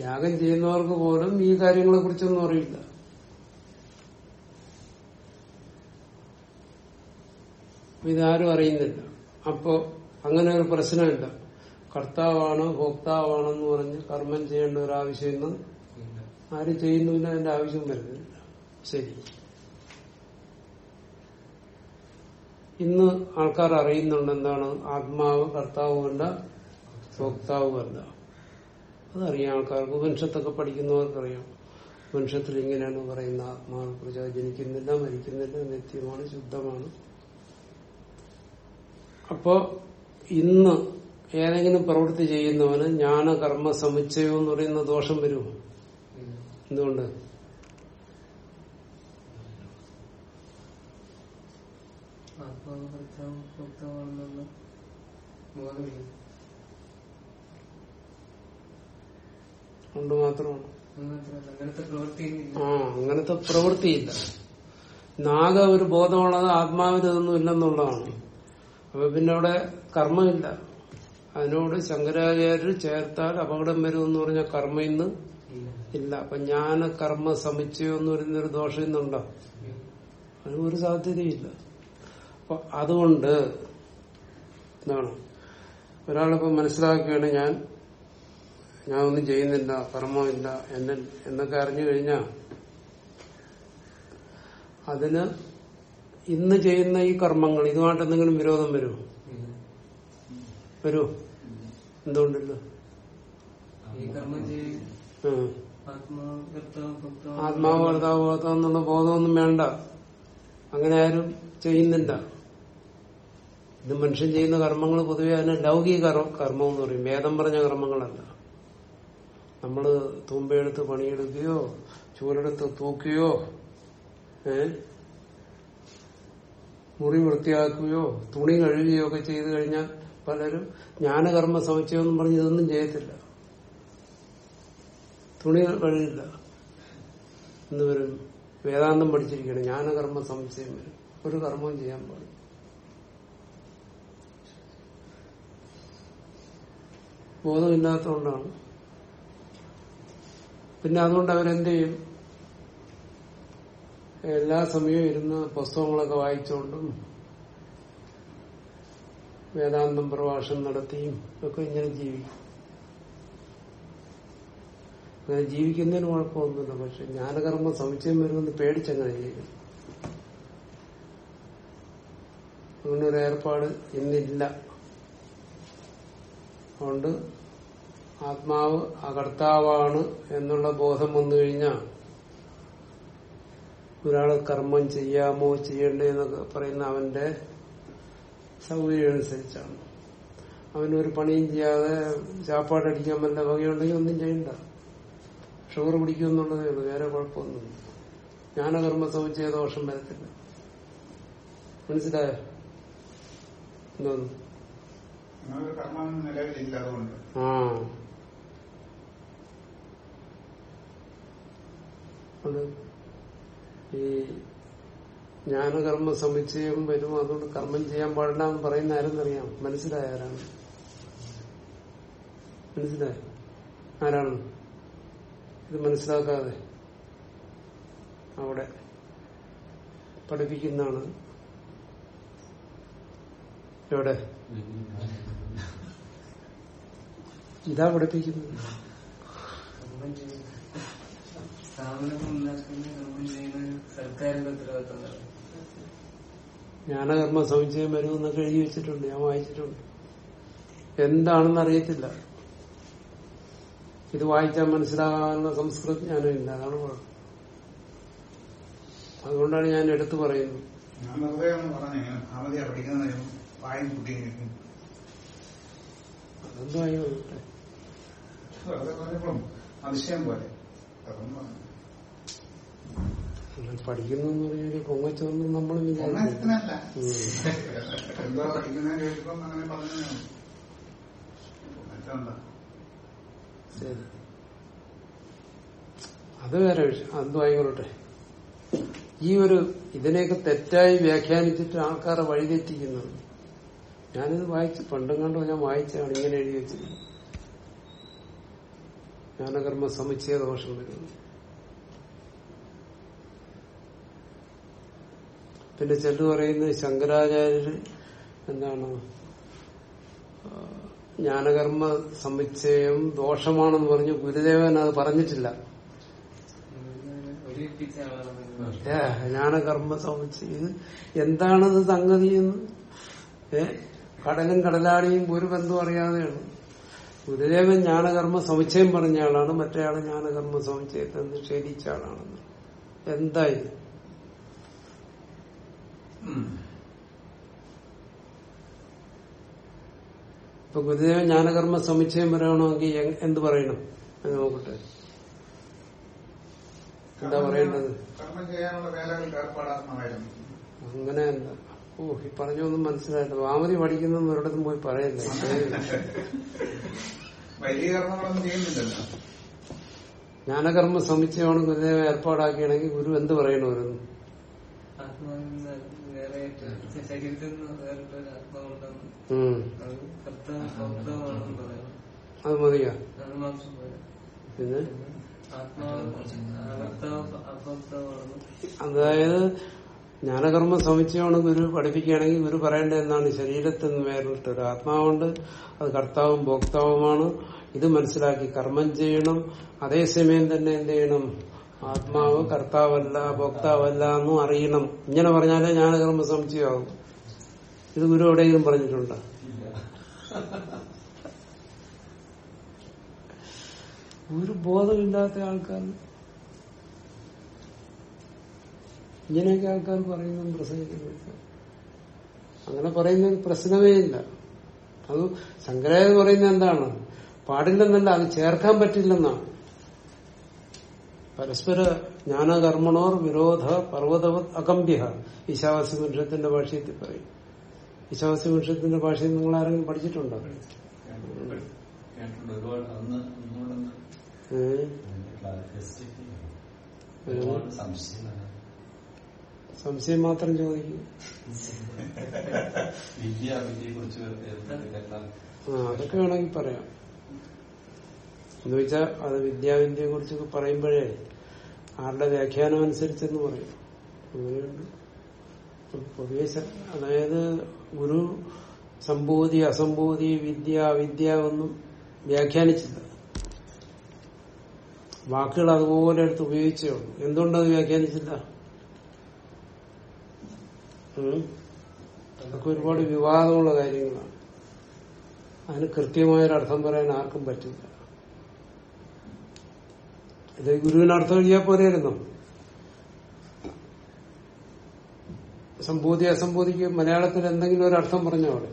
യാഗം ചെയ്യുന്നവർക്ക് പോലും ഈ കാര്യങ്ങളെ കുറിച്ചൊന്നും അറിയില്ല. ഇതാരും അറിയുന്നില്ല. അപ്പോ അങ്ങനെ ഒരു പ്രശ്നമില്ല. കർത്താവാണ് ഭോക്താവാണെന്ന് പറഞ്ഞ് കർമ്മം ചെയ്യേണ്ട ഒരു ആവശ്യം ഇന്ന് ഇല്ല ആരും ചെയ്യുന്നില്ല അതിന്റെ ആവശ്യം വരുന്നില്ല ശരി. ഇന്ന് ആൾക്കാർ അറിയുന്നുണ്ട് എന്താണ്? ആത്മാവ് കർത്താവുമല്ല വേണ്ട അതറിയാം ആൾക്കാർക്ക്. ഉപനിഷത്തൊക്കെ പഠിക്കുന്നവർക്കറിയാം ഉപനിഷത്തിൽ ഇങ്ങനെയാണ് പറയുന്ന കുറിച്ച് അത് ജനിക്കുന്നില്ല മരിക്കുന്നില്ല നിത്യമാണ് ശുദ്ധമാണ്. അപ്പോ ഇന്ന് ഏതെങ്കിലും പ്രവൃത്തി ചെയ്യുന്നവന് ജ്ഞാനകർമ്മ സമുച്ചയം എന്ന് പറയുന്ന ദോഷം വരുമോ? എന്തുകൊണ്ട്? കൊണ്ട് ആ അങ്ങനത്തെ പ്രവൃത്തിയില്ല. നാഗ ഒരു ബോധമുള്ളത് ആത്മാവിന് ഇതൊന്നും ഇല്ലെന്നുള്ളതാണ്. അപ്പൊ പിന്നെ അവിടെ കർമ്മമില്ല. അതിനോട് ശങ്കരാചാര്യർ ചേർത്താൽ അപകടം വരുമെന്ന് പറഞ്ഞ കർമ്മ ഇന്ന് ഇല്ല അപ്പൊ ജ്ഞാന കർമ്മ സമുച്ചയം എന്ന് പറയുന്നൊരു ദോഷം ഇന്നുണ്ടോ? അതിന് ഒരു സാധ്യതയില്ല അപ്പൊ അതുകൊണ്ട് എന്താണ്? ഒരാളിപ്പോ മനസ്സിലാക്കുകയാണ് ഞാൻ ഞാൻ ഒന്നും ചെയ്യുന്നില്ല കർമ്മമില്ല എന്നെ എന്നൊക്കെ അറിഞ്ഞു കഴിഞ്ഞാൽ അതിന് ഇന്ന് ചെയ്യുന്ന ഈ കർമ്മങ്ങൾ ഇതുമായിട്ട് എന്തെങ്കിലും വിരോധം വരുമോ? വരുമോ? എന്തുകൊണ്ടില്ല? ആത്മാവ് കർത്താവ് ഭർത്താവ് എന്നുള്ള ബോധമൊന്നും വേണ്ട. അങ്ങനെ ആരും ചെയ്യുന്നില്ല. ഇത് മനുഷ്യൻ ചെയ്യുന്ന കർമ്മങ്ങൾ പൊതുവെ അതിന് ലൗകിക കർമ്മം എന്ന് പറയും. വേദം പറഞ്ഞ കർമ്മങ്ങളല്ല. നമ്മൾ തൂമ്പയെടുത്ത് പണിയെടുക്കുകയോ ചൂലെടുത്ത് തൂക്കുകയോ മുറി വൃത്തിയാക്കുകയോ തുണി കഴുകുകയോ ഒക്കെ ചെയ്തു കഴിഞ്ഞാൽ പലരും ജ്ഞാനകർമ്മ സമുച്ചയം എന്ന് പറഞ്ഞ് ഇതൊന്നും ചെയ്യത്തില്ല. തുണി കഴുകില്ല എന്ന് വരും. വേദാന്തം പഠിച്ചിരിക്കണം ജ്ഞാനകർമ്മ സംശയം വരും. ഒരു കർമ്മവും ചെയ്യാൻ പാടില്ല. ബോധമില്ലാത്തതുകൊണ്ടാണ്. പിന്നെ അതുകൊണ്ട് അവരെന്ത് ചെയ്യും എല്ലാ സമയവും ഇരുന്ന് പുസ്തകങ്ങളൊക്കെ വായിച്ചുകൊണ്ടും വേദാന്തം പ്രഭാഷണം നടത്തിയും ഒക്കെ ഇങ്ങനെ ജീവിക്കും. ജീവിക്കുന്നതിന് കുഴപ്പമൊന്നുമില്ല. പക്ഷെ ജ്ഞാനകർമ്മ സമുച്ചയം വരുമെന്ന് പേടിച്ചങ്ങനെ ചെയ്യും അങ്ങനൊരു ഏർപ്പാട് ഇന്നില്ല. അതുകൊണ്ട് ആത്മാവ് അകർത്താവാണ് എന്നുള്ള ബോധം വന്നു കഴിഞ്ഞാൽ ഒരാൾ കർമ്മം ചെയ്യാമോ ചെയ്യണ്ടേ എന്നൊക്കെ പറയുന്ന അവന്റെ സൗകര്യം അനുസരിച്ചാണ്. അവനൊരു പണിയും ചെയ്യാതെ ചാപ്പാടടിക്കാൻ വല്ല വകയുണ്ടെങ്കിൽ ഒന്നും ചെയ്യണ്ട. ഷുഗർ പിടിക്കുമെന്നുള്ളതേ ഉള്ളൂ വേറെ കുഴപ്പമൊന്നുമില്ല. ജ്ഞാനകർമ്മ സമുച്ചയ ദോഷം വരത്തില്ല. മനസ്സിലായോ? എന്തോന്നു? ആ. ഈ ജ്ഞാനകർമ്മ സമുച്ചയം വരും അതുകൊണ്ട് കർമ്മം ചെയ്യാൻ പാടില്ല എന്ന് പറയുന്ന ആരെന്നറിയാം മനസ്സിലായ ആരാണ്? മനസ്സിലായോ? ആരാണ്? ഇത് മനസ്സിലാക്കാതെ അവിടെ പഠിപ്പിക്കുന്നതാണ് എവിടെ? ഇതാ പഠിപ്പിക്കുന്നത്. ജ്ഞാനകർമ്മ സമുച്ചയം വരുമെന്നൊക്കെ എഴുതി വെച്ചിട്ടുണ്ട് ഞാൻ വായിച്ചിട്ടുണ്ട്. എന്താണെന്ന് അറിയത്തില്ല. ഇത് വായിച്ചാൽ മനസ്സിലാകാനുള്ള സംസ്കൃത ജ്ഞാനമില്ല അതാണ് കുഴപ്പം. അതുകൊണ്ടാണ് ഞാൻ എടുത്തു പറയുന്നത്. കുട്ടിയിരിക്കും അതെന്തോ ആയിക്കോട്ടെ അതിശയം പോലെ. അതൊന്നും പറഞ്ഞു. പഠിക്കുന്നു എന്ന് പറഞ്ഞാൽ പൊങ്ങച്ചൊന്നും നമ്മൾ വിചാരിക്കുന്നു ശരി. അത് വേറെ ആയിക്കോട്ടെ ഈ ഒരു ഇതിനെയൊക്കെ തെറ്റായി വ്യാഖ്യാനിച്ചിട്ട് ആൾക്കാരെ വഴിതെറ്റിക്കുന്നത്. ഞാനിത് വായിച്ചു പണ്ടും കണ്ടോ ഞാൻ വായിച്ചാണ് ഇങ്ങനെ എഴുതി വെച്ചത് ജ്ഞാനകർമ്മ സമുച്ചയ ദോഷം വരുന്നു. പിന്നെ ചെല്ലു പറയുന്നത് ശങ്കരാചാര്യർ എന്താണ്? ജ്ഞാനകർമ്മ സമുച്ചയം ദോഷമാണെന്ന് പറഞ്ഞു ഗുരുദേവൻ അത് പറഞ്ഞിട്ടില്ല. ജ്ഞാനകർമ്മ സമുച്ചയം എന്താണത് സംഗതി എന്ന് ഏ കടലും കടലാടിയും ഒരു ബന്ധം അറിയാതെയാണ്. ഗുരുദേവൻ ജ്ഞാനകർമ്മ സമുച്ചയം പറഞ്ഞ ആളാണ് മറ്റേയാൾ ജ്ഞാനകർമ്മ സമുച്ചയത്തെ നിഷേധിച്ച ആളാണെന്ന്. എന്തായി? ഇപ്പൊ ഗുരുദേവൻ ജ്ഞാനകർമ്മ സമുച്ചയം പറയണമെങ്കിൽ എന്ത് പറയണം? എന്ന് നോക്കട്ടെ. എന്താ പറയേണ്ടത്? അങ്ങനെ ഓ ഈ പറഞ്ഞൊന്നും മനസ്സിലായില്ല. വാമതി പഠിക്കുന്ന ഒരിടത്തും പോയി പറയല്ലേ വലിയ കർമ്മങ്ങളൊന്നും ചെയ്യുന്നില്ലല്ലോ. ജ്ഞാനകർമ്മ സമുച്ചയമാണ് ഗുരുദേവൻ ഏർപ്പാടാക്കിയാണെങ്കിൽ ഗുരു എന്ത് പറയണമായിരുന്നു അത് മതിയാ? പിന്നെ? അതായത് ജ്ഞാനകർമ്മ സമുച്ചയമാണ് ഗുരു പഠിപ്പിക്കുകയാണെങ്കിൽ ഗുരു പറയേണ്ടത് എന്താണ്? ശരീരത്തിന് നിന്ന് വേറിട്ടൊരു ആത്മാവുണ്ട്. അത് കർത്താവും ഭോക്താവുമാണ്. ഇത് മനസ്സിലാക്കി കർമ്മം ചെയ്യണം. അതേസമയം തന്നെ എന്ത് ചെയ്യണം? ആത്മാവ് കർത്താവല്ല ഭോക്താവല്ല എന്നും അറിയണം. ഇങ്ങനെ പറഞ്ഞാലേ ഞാൻ കർമ്മ സംശയമാകും ഇത് ഗുരു എവിടെയെങ്കിലും പറഞ്ഞിട്ടുണ്ട്? ഒരു ബോധമില്ലാത്ത ആൾക്കാർ. ഇങ്ങനെയൊക്കെ ആൾക്കാർ പറയുന്നതും പ്രസംഗിക്കുന്നില്ല. അങ്ങനെ പറയുന്ന പ്രശ്നമേ ഇല്ല. അത് സംഗ്രഹം പറയുന്നത് എന്താണ്? പാടില്ലെന്നല്ല അത് ചേർക്കാൻ പറ്റില്ലെന്നാണ്. പരസ്പര ജ്ഞാനകർമ്മണോർ വിരോധ പർവതവത് അകമ്പ്യ മനുഷ്യത്തിന്റെ ഭാഷയത്തിൽ പറയും. ഈശാവാസി മനുഷ്യത്തിന്റെ ഭാഷയിൽ നിങ്ങൾ ആരെങ്കിലും പഠിച്ചിട്ടുണ്ടോ? സംശയം മാത്രം ചോദിക്കും. അതൊക്കെ വേണമെങ്കിൽ പറയാം. എന്ന് വെച്ചാൽ അത് വിദ്യാവിദ്യയെ കുറിച്ചൊക്കെ പറയുമ്പോഴേ ആരുടെ വ്യാഖ്യാനം അനുസരിച്ചെന്ന് പറയും. അങ്ങനെയുണ്ട്. പൊതുവെ അതായത് ഗുരു സംബോധി അസംബോധി വിദ്യ അവിദ്യ ഒന്നും വ്യാഖ്യാനിച്ചില്ല. വാക്കുകൾ അതുപോലെ എടുത്ത് ഉപയോഗിച്ചേ ഉള്ളൂ. എന്തുകൊണ്ടത് വ്യാഖ്യാനിച്ചില്ല? അതൊക്കെ ഒരുപാട് വിവാദമുള്ള കാര്യങ്ങളാണ്. അതിന് കൃത്യമായൊരർത്ഥം പറയാൻ ആർക്കും പറ്റില്ല. ഇത് ഗുരുവിന് അർത്ഥം ചെയ്യാൻ പോരായിരുന്നു സംബോധി അസംബോധിക്ക് മലയാളത്തിൽ എന്തെങ്കിലും ഒരു അർത്ഥം പറഞ്ഞോ അവിടെ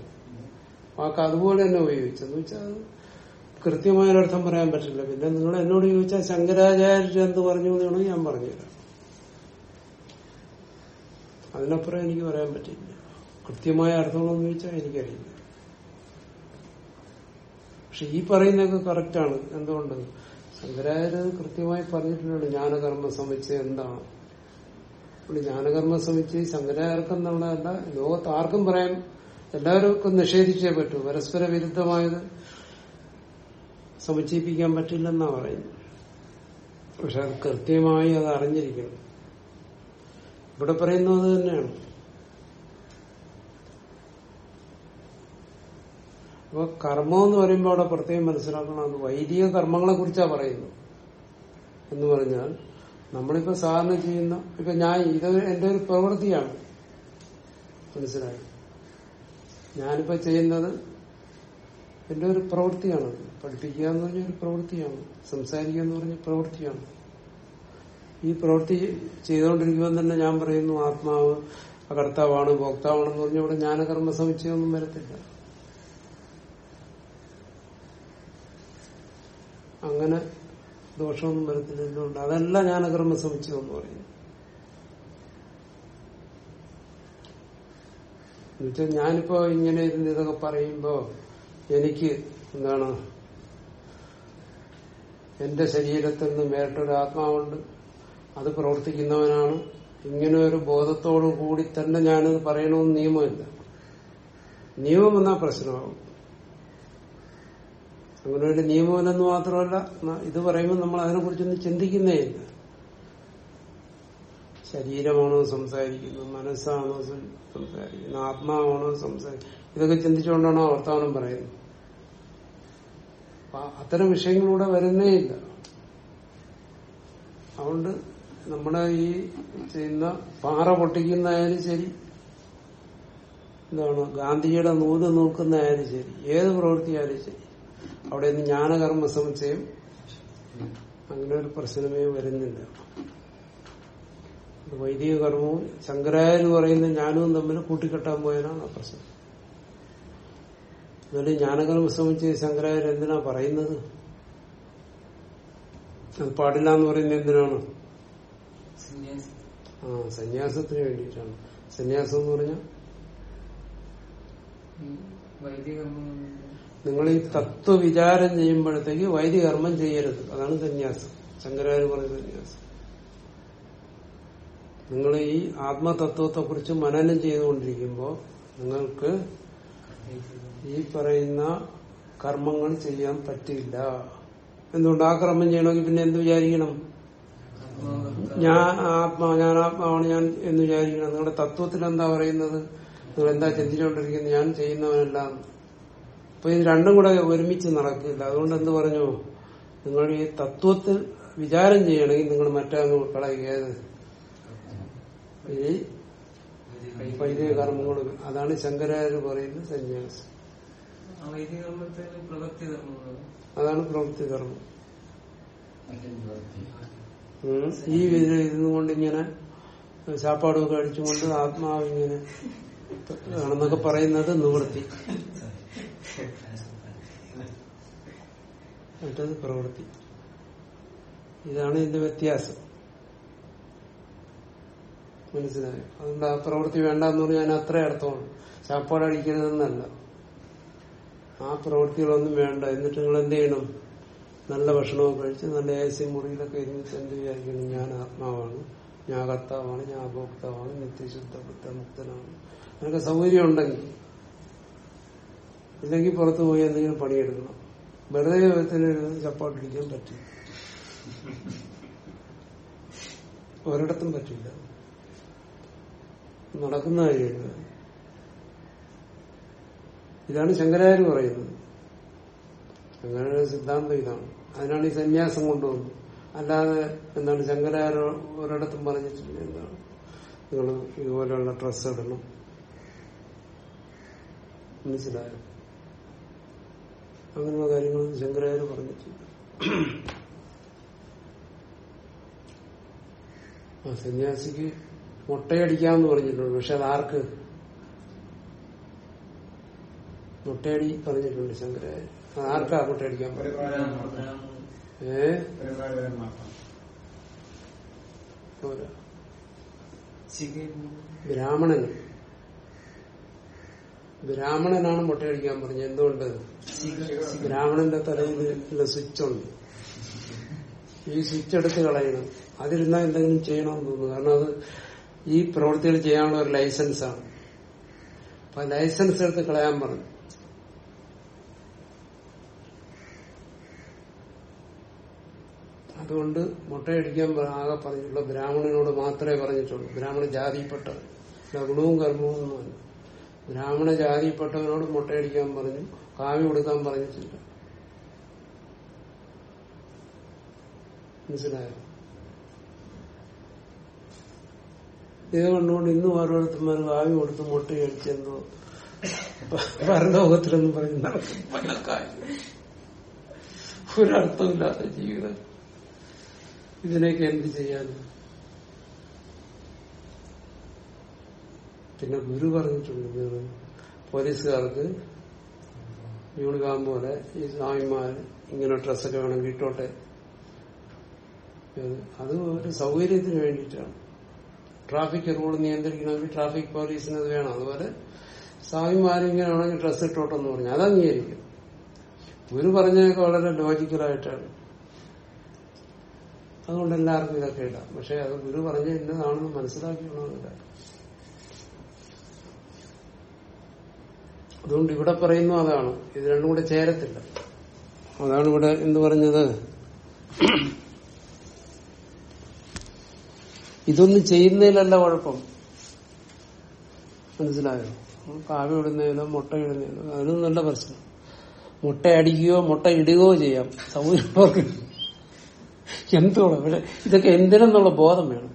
വാക്ക് അതുപോലെ തന്നെ ഉപയോഗിച്ചെന്ന് വെച്ചാൽ കൃത്യമായൊരർത്ഥം പറയാൻ പറ്റില്ല. പിന്നെ നിങ്ങൾ എന്നോട് ചോദിച്ചാൽ ശങ്കരാചാര്യർ എന്ത് പറഞ്ഞു എന്നാണ് ഞാൻ പറഞ്ഞുതരാം. അതിനപ്പുറം എനിക്ക് പറയാൻ പറ്റില്ല കൃത്യമായ അർത്ഥങ്ങളെന്ന് ചോദിച്ചാൽ എനിക്കറിയില്ല. പക്ഷെ ഈ പറയുന്നതൊക്കെ കറക്റ്റാണ് എന്തുകൊണ്ട്? ശങ്കരാചാര്യ കൃത്യമായി പറഞ്ഞിട്ടുണ്ട് ജ്ഞാനകർമ്മ സമുച്ചയം എന്താണ്? ഇവിടെ ജ്ഞാനകർമ്മ സമുച്ചയം ശങ്കരാചാര്യർക്കെന്നുള്ളതല്ല ലോകത്ത് ആർക്കും പറയാൻ എല്ലാവർക്കും നിഷേധിച്ചേ പറ്റൂ. പരസ്പര വിരുദ്ധമായത് സമുച്ചയിപ്പിക്കാൻ പറ്റില്ലെന്നാ പറയുന്നത്. പക്ഷെ അത് കൃത്യമായി അത് അറിഞ്ഞിരിക്കണം. ഇവിടെ പറയുന്നത് തന്നെയാണ്. അപ്പൊ കർമ്മം എന്ന് പറയുമ്പോൾ അവിടെ പ്രത്യേകം മനസ്സിലാക്കണം. അത് വൈദിക കർമ്മങ്ങളെ കുറിച്ചാണ് പറയുന്നത്. എന്ന് പറഞ്ഞാൽ നമ്മളിപ്പോ സാധാരണ ചെയ്യുന്ന ഇപ്പൊ ഞാൻ ഇത് എന്റെ ഒരു പ്രവൃത്തിയാണ്. മനസ്സിലായി? ഞാനിപ്പോ ചെയ്യുന്നത് എന്റെ ഒരു പ്രവൃത്തിയാണ്. പഠിപ്പിക്കുക എന്ന് പറഞ്ഞ ഒരു പ്രവൃത്തിയാണ്. സംസാരിക്കുക എന്ന് പറഞ്ഞ പ്രവൃത്തിയാണ്. ഈ പ്രവൃത്തി ചെയ്തുകൊണ്ടിരിക്കുമ്പോൾ തന്നെ ഞാൻ പറയുന്നു ആത്മാവ് അകർത്താവാണ് ഭോക്താവാണെന്ന് പറഞ്ഞ ഇവിടെ ജ്ഞാനകർമ്മ സമുച്ചയൊന്നും വരത്തില്ല. അങ്ങനെ ദോഷമൊന്നും വരത്തില്ല. എന്തുകൊണ്ട് അതല്ല ജ്ഞാനകർമ്മ സമുച്ചയം എന്ന് പറയുന്നത് എന്നുവെച്ചാൽ ഞാനിപ്പോ ഇങ്ങനെ ഇരുന്ന് ഇതൊക്കെ പറയുമ്പോ എനിക്ക് എന്താണ്? എന്റെ ശരീരത്തിൽ നിന്ന് വേറിട്ടൊരു ആത്മാവുണ്ട്. അത് പ്രവർത്തിക്കുന്നവനാണ്. ഇങ്ങനെ ഒരു ബോധത്തോടു കൂടി തന്നെ ഞാനിത് പറയണമെന്ന് നിയമമില്ല. നിയമം എന്നാ പ്രശ്നമാകും അങ്ങനെ ഒരു നിയമമില്ലെന്ന് മാത്രമല്ല ഇത് പറയുമ്പോൾ നമ്മൾ അതിനെക്കുറിച്ചൊന്നും ചിന്തിക്കുന്നേ ഇല്ല. ശരീരമാണോ സംസാരിക്കുന്നത് മനസ്സാണോ സംസാരിക്കുന്നത് ആത്മാവാണോ സംസാരിക്കുന്നത് ഇതൊക്കെ ചിന്തിച്ചുകൊണ്ടാണോ വർത്തമാനം പറയുന്നത്. അത്തരം വിഷയങ്ങളിലൂടെ വരുന്നേ ഇല്ല. അതുകൊണ്ട് നമ്മുടെ ഈ ചെയ്യുന്ന പാറ പൊട്ടിക്കുന്നതായാലും ശരി എന്താണ് ഗാന്ധിജിയുടെ നൂൽ നോക്കുന്നതായാലും ശരി ഏത് പ്രവൃത്തിയായാലും ശരി അവിടെ നിന്ന് ജ്ഞാനകർമ്മ സമുച്ചയം അങ്ങനെ ഒരു പ്രശ്നമേ വരുന്നില്ല. വൈദിക കർമ്മവും ശങ്കരാചാര്യ പറയുന്ന ജ്ഞാനവും തമ്മിൽ കൂട്ടിക്കെട്ടാൻ പോയതാണ് ആ പ്രശ്നം. എന്നാലും ജ്ഞാനകർമ്മ സമുച്ചയം ശങ്കരാചാര്യ എന്തിനാ പറയുന്നത്? അത് പാടില്ല എന്ന് പറയുന്നത് എന്തിനാണ്? ആ സന്യാസത്തിന് വേണ്ടിയിട്ടാണ്. സന്യാസം എന്ന് പറഞ്ഞാൽ നിങ്ങൾ ഈ തത്വവിചാരം ചെയ്യുമ്പോഴത്തേക്ക് വൈദിക കർമ്മം ചെയ്യരുത്. അതാണ് സന്യാസം. ശങ്കരാചാര്യ പറഞ്ഞ സന്യാസം. നിങ്ങൾ ഈ ആത്മതത്വത്തെ കുറിച്ച് മനനം ചെയ്തുകൊണ്ടിരിക്കുമ്പോൾ നിങ്ങൾക്ക് ഈ പറയുന്ന കർമ്മങ്ങൾ ചെയ്യാൻ പറ്റില്ല. എന്തുകൊണ്ട് ആ കർമ്മം ചെയ്യണമെങ്കിൽ പിന്നെ എന്ത് വിചാരിക്കണം? ഞാൻ ആത്മാ ഞാൻ ആത്മാവാണ് ഞാൻ എന്ന് വിചാരിക്കണം. നിങ്ങളുടെ തത്വത്തിൽ എന്താ പറയുന്നത്? നിങ്ങൾ എന്താ ചിന്തിച്ചുകൊണ്ടിരിക്കുന്നത്? ഞാൻ ചെയ്യുന്നവനല്ല. അപ്പൊ ഇത് രണ്ടും കൂടെ ഒരുമിച്ച് നടക്കില്ല. അതുകൊണ്ട് എന്ത് പറഞ്ഞു? നിങ്ങൾ ഈ തത്വത്തിൽ വിചാരം ചെയ്യണമെങ്കിൽ നിങ്ങൾ മറ്റേ അങ്ങ് കളയുകയത് ഈ വൈദിക കർമ്മങ്ങൾ അതാണ് ശങ്കരാചാര്യ പറയുന്നത് സന്യാസം. അതാണ് പ്രവൃത്തി കർമ്മം. ഈ ഇരുന്നുകൊണ്ട് ഇങ്ങനെ ചാപ്പാടൊക്കെ അടിച്ചുകൊണ്ട് ആത്മാവ് ഇങ്ങനെ ആണെന്നൊക്കെ പറയുന്നത് നിവൃത്തി. മറ്റത് പ്രവൃത്തി ഇതാണ് ഇതിന്റെ വ്യത്യാസം. മനസ്സിലായോ? അതുകൊണ്ട് ആ പ്രവൃത്തി വേണ്ടെന്ന് പറഞ്ഞാൽ അത്ര അർത്ഥമാണ് ചാപ്പാടടിക്കരുതെന്നല്ല. ആ പ്രവൃത്തികളൊന്നും വേണ്ട. എന്നിട്ട് നിങ്ങൾ എന്ത് ചെയ്യണം? നല്ല ഭക്ഷണവും കഴിച്ച് നല്ല എ സി മുറിയിലൊക്കെ ഇരുന്നിട്ട് എന്ത് വിചാരിക്കണം? ഞാൻ ആത്മാവാണ്. ഞാൻ കർത്താവാണ്. ഞാൻ ഉപഭോക്താവാണ്. നിത്യശുദ്ധ ബുദ്ധമുക്തനാണ് അതൊക്കെ സൗകര്യം ഉണ്ടെങ്കിൽ ഇല്ലെങ്കിൽ പുറത്തു പോയി എന്തെങ്കിലും പണിയെടുക്കണം. വെറുതെ വിധത്തിന് ചപ്പാട്ടിടിക്കാൻ പറ്റില്ല. ഒരിടത്തും പറ്റില്ല. നടക്കുന്ന കാര്യമില്ല ഇതാണ് ശങ്കരാചാര്യ പറയുന്നത്. ശങ്കരാചാര്യ സിദ്ധാന്തം ഇതാണ്. അതിനാണ് ഈ സന്യാസം കൊണ്ടുവന്നത്. അല്ലാതെ എന്താണ് ശങ്കരാചാര്യ ഒരിടത്തും പറഞ്ഞിട്ടില്ല എന്താണ്? നിങ്ങൾ ഇതുപോലെയുള്ള ഡ്രസ്സ് ഇടണം. മനസ്സിലായോ? അങ്ങനെയുള്ള കാര്യങ്ങളൊന്നും ശങ്കരാചാര്യ പറഞ്ഞിട്ടില്ല ആ സന്യാസിക്ക് മുട്ടയടിക്കാമെന്ന് പറഞ്ഞിട്ടുണ്ട് പക്ഷെ അത് ആർക്ക് മുട്ടയടി പറഞ്ഞിട്ടുണ്ട് ശങ്കരാചാര്യ. അത് ആർക്കാ മുട്ടയടിക്കാൻ ഏ? ബ്രാഹ്മണന്. ബ്രാഹ്മണനാണ് മുട്ടയടിക്കാൻ പറഞ്ഞത്. എന്തുകൊണ്ട്? ബ്രാഹ്മണന്റെ തലയിൽ സ്വിച്ച് ഉണ്ട്. ഈ സ്വിച്ച് എടുത്ത് കളയണം. അതിരുന്നാൽ എന്തെങ്കിലും ചെയ്യണമെന്ന് തോന്നുന്നു. കാരണം അത് ഈ പ്രവൃത്തികൾ ചെയ്യാനുള്ള ഒരു ലൈസൻസാണ് അപ്പൊ ലൈസൻസ് എടുത്ത് കളയാൻ പറഞ്ഞു. അതുകൊണ്ട് മുട്ടയടിക്കാൻ ആകെ പറഞ്ഞിട്ടുള്ള ബ്രാഹ്മണനോട് മാത്രമേ പറഞ്ഞിട്ടുള്ളൂ. ബ്രാഹ്മണ ജാതിപ്പെട്ട ഗുണവും കർമ്മവും ബ്രാഹ്മണ ജാതിയിൽപ്പെട്ടവനോട് മുട്ടയടിക്കാൻ പറഞ്ഞു കാവ്യ കൊടുക്കാൻ പറഞ്ഞിട്ടില്ല മനസിലായോ ഇത് കണ്ടുകൊണ്ട് ഇന്നും ഓരോരുത്തന്മാർ കാവ്യ കൊടുത്ത് മുട്ടയടിച്ചെന്തോ പരലോകത്തിലെന്ന് പറഞ്ഞു നടക്കും. ഒരർത്ഥമില്ലാത്ത ജീവിതം. ഇതിനൊക്കെ എന്ത് ചെയ്യാൻ പിന്നെ ഗുരു പറഞ്ഞിട്ടുണ്ട് പോലീസുകാർക്ക് യൂണിഫോം പോലെ ഈ സ്വാമിമാര് ഇങ്ങനെ ഡ്രസ്സൊക്കെ വേണം കിട്ടോട്ടെ അത് ഒരു സൗകര്യത്തിന് വേണ്ടിയിട്ടാണ്. ട്രാഫിക് റൂൾ നിയന്ത്രിക്കണമെങ്കിൽ ട്രാഫിക് പോലീസിന് അത് വേണം. അതുപോലെ സ്വാമിമാരും ഇങ്ങനെ വേണമെങ്കിൽ ഡ്രസ്സ് ഇട്ടോട്ടെന്ന് പറഞ്ഞു. അത് അംഗീകരിക്കും. ഗുരു പറഞ്ഞതൊക്കെ വളരെ ലോജിക്കലായിട്ടാണ് അതുകൊണ്ട് എല്ലാവർക്കും ഇതൊക്കെ ഇടാം. പക്ഷെ അത് ഗുരു പറഞ്ഞ ഇന്നതാണെന്ന് മനസ്സിലാക്കിക്കണമെന്നില്ല അതുകൊണ്ട് ഇവിടെ പറയുന്നു അതാണ്. ഇത് രണ്ടും കൂടെ ചേരത്തില്ല. അതാണ് ഇവിടെ എന്ത് പറഞ്ഞത്? ഇതൊന്നും ചെയ്യുന്നതിലല്ല കുഴപ്പം. മനസ്സിലായോ? കാവ്യ ഇടുന്നതിലോ മുട്ട ഇടുന്നതിലോ അതിനും നല്ല പ്രശ്നം. മുട്ട അടിക്കുകയോ മുട്ട ഇടുകയോ ചെയ്യാം. സൗകര്യം എന്തോളം പക്ഷെ ഇതൊക്കെ എന്തിനെന്നുള്ള ബോധം വേണം.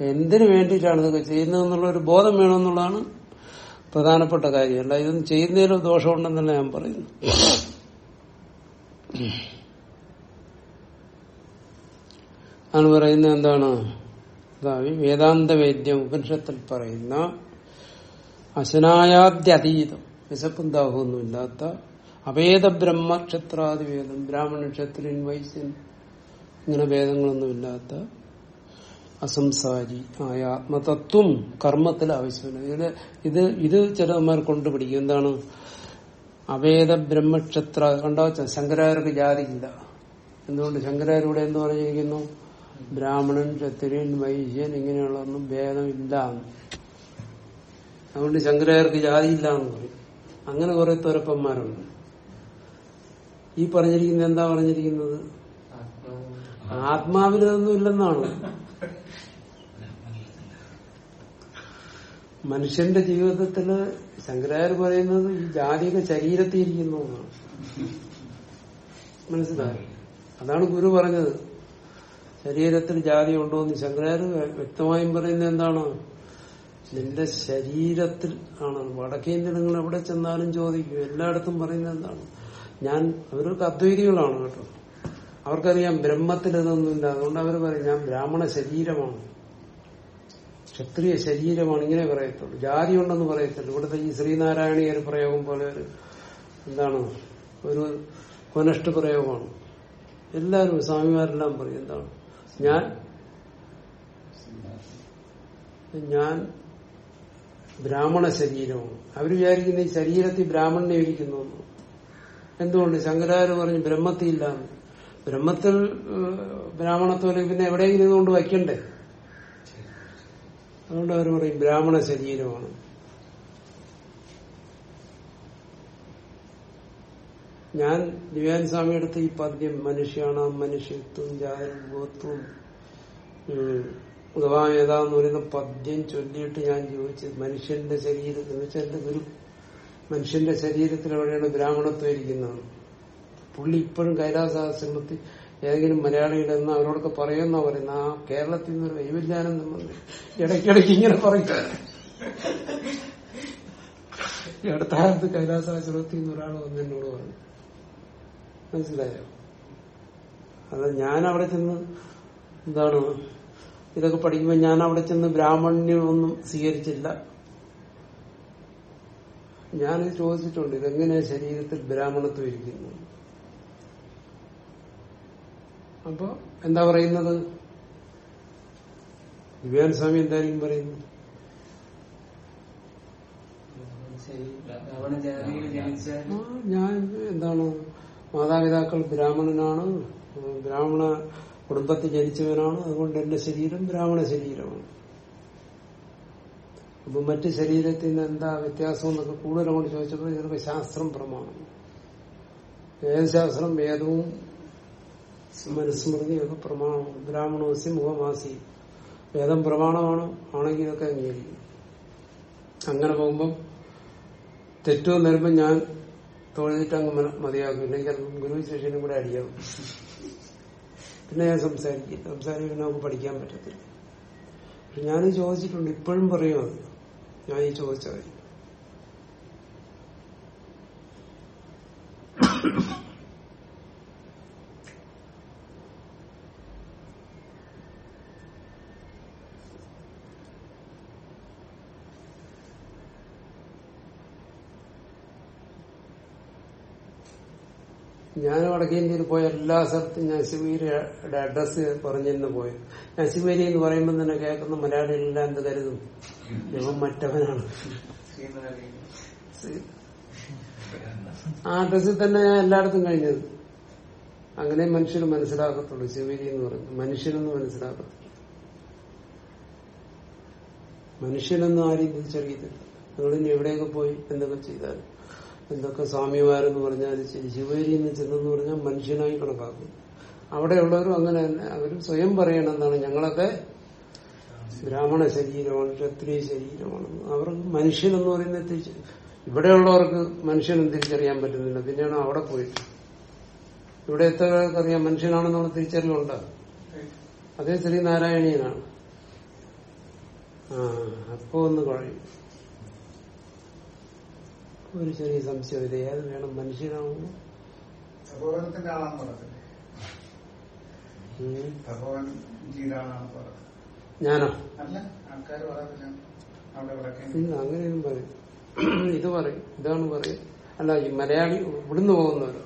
എന്തിനു വേണ്ടിയിട്ടാണ് ഇതൊക്കെ ചെയ്യുന്നതെന്നുള്ള ഒരു ബോധം വേണമെന്നുള്ളതാണ് പ്രധാനപ്പെട്ട കാര്യമല്ല. ഇതൊന്നും ചെയ്യുന്നതിലും ദോഷമുണ്ടെന്നല്ല ഞാൻ പറയുന്നു ആണ് പറയുന്നത് എന്താണ്? ഇതാ ഈ വേദാന്ത വേദ്യം ഉപനിഷത്തിൽ പറയുന്ന അശനായാദ്യതീതം. വിശപ്പും ദാഹമൊന്നും ഇല്ലാത്ത അവേദ ബ്രഹ്മക്ഷത്രാദി വേദം ബ്രാഹ്മണ ക്ഷത്രിയൻ വൈശ്യൻ ഇങ്ങനെ വേദങ്ങളൊന്നും ഇല്ലാത്ത അസംസാരി ആയ ആത്മതത്വം കർമ്മത്തിൽ ആവശ്യമില്ല ഇത് ഇത് ഇത് ചിലന്മാർ കൊണ്ടുപിടിക്കും എന്താണ്? അവേദ ബ്രഹ്മക്ഷത്ര കണ്ടോ ശങ്കരാചാര്യർക്ക് ജാതിയില്ല. എന്തുകൊണ്ട്? ശങ്കരാചാര്യൂടെ എന്ന് പറഞ്ഞിരിക്കുന്നു? ബ്രാഹ്മണൻ ക്ഷത്രിയൻ വൈശ്യൻ ഇങ്ങനെയുള്ളതൊന്നും ഭേദമില്ല. അതുകൊണ്ട് ശങ്കരാചാര്യർക്ക് ജാതിയില്ല എന്ന് പറയും. അങ്ങനെ കുറെ തുരപ്പന്മാരുണ്ട്. ഈ പറഞ്ഞിരിക്കുന്നത് എന്താ പറഞ്ഞിരിക്കുന്നത്? ആത്മാവ് ആത്മാവിലൊന്നും ഇല്ലെന്നാണ് മനുഷ്യന്റെ ജീവിതത്തിൽ ശങ്കരാചാര് പറയുന്നത് ഈ ജാതിക ശരീരത്തിൽ ഇരിക്കുന്നു എന്നാണ് മനസ്സിലായി? അതാണ് ഗുരു പറഞ്ഞത്. ശരീരത്തിൽ ജാതി ഉണ്ടോ എന്ന് ശങ്കരാചാര് വ്യക്തമായും പറയുന്നത് എന്താണ്? നിന്റെ ശരീരത്തിൽ ആണ്. വടക്കേ ഇന്ത്യ നിങ്ങൾ എവിടെ ചെന്നാലും ചോദിക്കും. എല്ലായിടത്തും പറയുന്നത് എന്താണ്? ഞാൻ അവരൊക്കെ അദ്വൈതികളാണ് കേട്ടോ. അവർക്കറിയാം ബ്രഹ്മത്തിൽ ഇതൊന്നുമില്ല അതുകൊണ്ട് അവർ പറയും ഞാൻ ബ്രാഹ്മണ ശരീരമാണ്. ക്ഷത്രിയ ശരീരമാണ് ഇങ്ങനെ പറയത്തുള്ളൂ. ജാതി ഉണ്ടെന്ന് പറയത്തുള്ളൂ ഇവിടുത്തെ ഈ ശ്രീനാരായണീയ ഒരു പ്രയോഗം പോലെ ഒരു എന്താണ്? ഒരു കൊനഷ്ട പ്രയോഗമാണ്. എല്ലാവരും സ്വാമിമാരെല്ലാം പറയും എന്താണ്? ഞാൻ ഞാൻ ബ്രാഹ്മണ ശരീരമാണ്. അവർ വിചാരിക്കുന്ന ഈ ശരീരത്തിൽ ബ്രാഹ്മണനെ ഇരിക്കുന്നു. എന്തുകൊണ്ട്? ശങ്കരാചാര്യ പറഞ്ഞു ബ്രഹ്മത്തിൽ ബ്രഹ്മത്തിൽ ബ്രാഹ്മണത്വം പിന്നെ എവിടെയെങ്കിലും ഇതുകൊണ്ട് വയ്ക്കണ്ടേ? അതുകൊണ്ട് അവർ പറയും ബ്രാഹ്മണ ശരീരമാണ്. ഞാൻ ദിവ്യാൻ സ്വാമി എടുത്ത ഈ പദ്യം മനുഷ്യാണ് മനുഷ്യത്വം ജാഗ്രത്വം ഭഗവാൻ എന്ന് പറയുന്ന പദ്യം ചൊല്ലിയിട്ട് ഞാൻ ചോദിച്ചത് മനുഷ്യന്റെ ശരീരത്തിൽ വെച്ചാൽ എന്റെ ഗുരു മനുഷ്യന്റെ ശരീരത്തിൽ എവിടെയാണ് ബ്രാഹ്മണത്വം ഇരിക്കുന്നതാണ് പുള്ളി ഇപ്പോഴും കൈലാസാശ്രമത്തിൽ ഏതെങ്കിലും മലയാളികളെന്ന് അവരോടൊക്കെ പറയുന്ന പറയുന്ന. ആ കേരളത്തിൽ നിന്നൊരു വൈവിധ്യാനം നമ്മൾ ഇടയ്ക്കിടയ്ക്ക് ഇങ്ങനെ പറയും. ഈ നിന്ന് ഒരാൾ വന്ന് എന്നോട് പറഞ്ഞു. മനസ്സിലായോ? അത് ഞാൻ അവിടെ ചെന്ന് എന്താണ്? ഇതൊക്കെ പഠിക്കുമ്പോൾ ഞാൻ അവിടെ ചെന്ന് ബ്രാഹ്മണ്യമൊന്നും സ്വീകരിച്ചില്ല. ഞാൻ ചോദിച്ചിട്ടുണ്ട് ഇതെങ്ങനെ ശരീരത്തിൽ ബ്രാഹ്മണത്വം ഇരിക്കുന്നു അപ്പൊ എന്താ പറയുന്നത്? ദിവ്യാൻ സ്വാമി എന്തായാലും പറയുന്നു ഞാൻ എന്താണ്? മാതാപിതാക്കൾ ബ്രാഹ്മണനാണ്. ബ്രാഹ്മണ കുടുംബത്തിൽ ജനിച്ചവനാണ്. അതുകൊണ്ട് എന്റെ ശരീരം ബ്രാഹ്മണ ശരീരമാണ്. അപ്പൊ മറ്റു ശരീരത്തിൽ നിന്ന് എന്താ വ്യത്യാസം എന്നൊക്കെ കൂടുതൽ അങ്ങോട്ട് ചോദിച്ചപ്പോൾ ഇതൊക്കെ ശാസ്ത്രം പ്രമാണം. വേദശാസ്ത്രം ശാസ്ത്രം? വേദവും മനുസ്മൃതിയൊക്കെ പ്രമാണം ബ്രാഹ്മണോസി മുഖമാസി. വേദം പ്രമാണമാണ്. ആണെങ്കിൽ ഇതൊക്കെ അംഗീകരിക്കും. അങ്ങനെ പോകുമ്പം തെറ്റുമെന്ന് വരുമ്പോ ഞാൻ തൊഴുതിട്ട് അങ്ങ് മതിയാക്കും. ഇല്ലെങ്കിൽ ചിലപ്പം ഗുരു ശിഷ്യനും കൂടെ അടിയാവും. പിന്നെ ഞാൻ സംസാരിക്കും. സംസാരിക്കുന്ന നമുക്ക് പഠിക്കാൻ പറ്റത്തില്ല. പക്ഷെ ഞാൻ ചോദിച്ചിട്ടുണ്ട്. ഇപ്പോഴും പറയും അത്. ഞാൻ ഈ ചോദിച്ച ഞാൻ വടക്കേ ഇന്ത്യയിൽ പോയ എല്ലാ സ്ഥലത്തും ഞാൻ ശിവഗിരിയുടെ അഡ്രസ് പറഞ്ഞിരുന്നു പോയത് ഞാൻ ശിവഗിരി എന്ന് പറയുമ്പോൾ തന്നെ കേൾക്കുന്ന മലയാളികളെല്ലാം എന്ത് കരുതും? ഇവൻ മറ്റവനാണ്. ആ അഡ്രസ്സിൽ തന്നെ ഞാൻ എല്ലായിടത്തും കഴിഞ്ഞത്. അങ്ങനെ മനുഷ്യർ മനസ്സിലാക്കത്തുള്ളൂ ശിവഗിരി എന്ന് പറയുന്നത് മനുഷ്യനെന്ന് മനസ്സിലാക്കത്തുള്ളൂ മനുഷ്യനെന്ന് ആരെയും തിരിച്ചറിയത്തില്ല. നിങ്ങളിനി എവിടെയൊക്കെ പോയി എന്തൊക്കെ ചെയ്താലും. എന്തൊക്കെ സ്വാമിമാരെന്ന് പറഞ്ഞാൽ ശരി ശിവഗിരിയിൽ നിന്ന് ചെന്നെന്ന് പറഞ്ഞാൽ മനുഷ്യനായി കണക്കാക്കും. അവിടെയുള്ളവരും അങ്ങനെ തന്നെ. അവരും സ്വയം പറയണം എന്താണ് ഞങ്ങളൊക്കെ ബ്രാഹ്മണ ശരീരമാണ് ക്ഷത്രിയ ശരീരമാണ്. അവർക്ക് മനുഷ്യനെന്ന് പറയുന്നത് തിരിച്ച് ഇവിടെയുള്ളവർക്ക് മനുഷ്യനും തിരിച്ചറിയാൻ പറ്റുന്നില്ല. പിന്നെയാണ് അവിടെ പോയിട്ട്. ഇവിടെ എത്ര പേർക്ക് അറിയാം മനുഷ്യനാണെന്നുള്ള തിരിച്ചറിവുണ്ട്? അതേ ശ്രീനാരായണീയനാണ്. ആ അപ്പോ ഒന്ന് കഴിയും. ഒരു ചെറിയ സംശയം ഇത് ഏത് വേണം? മനുഷ്യനാവുന്നു തപോവനത്തിന്റെ ആളാന്ന് പറഞ്ഞത്. തപോവൻ പറഞ്ഞത്. ഞാനോ? അല്ല ആൾക്കാർ പറയത്തില്ല പറയും. ഇത് പറയും. ഇതാണ് പറയും. അല്ല ഈ മലയാളി ഇവിടുന്ന് പോകുന്നവർ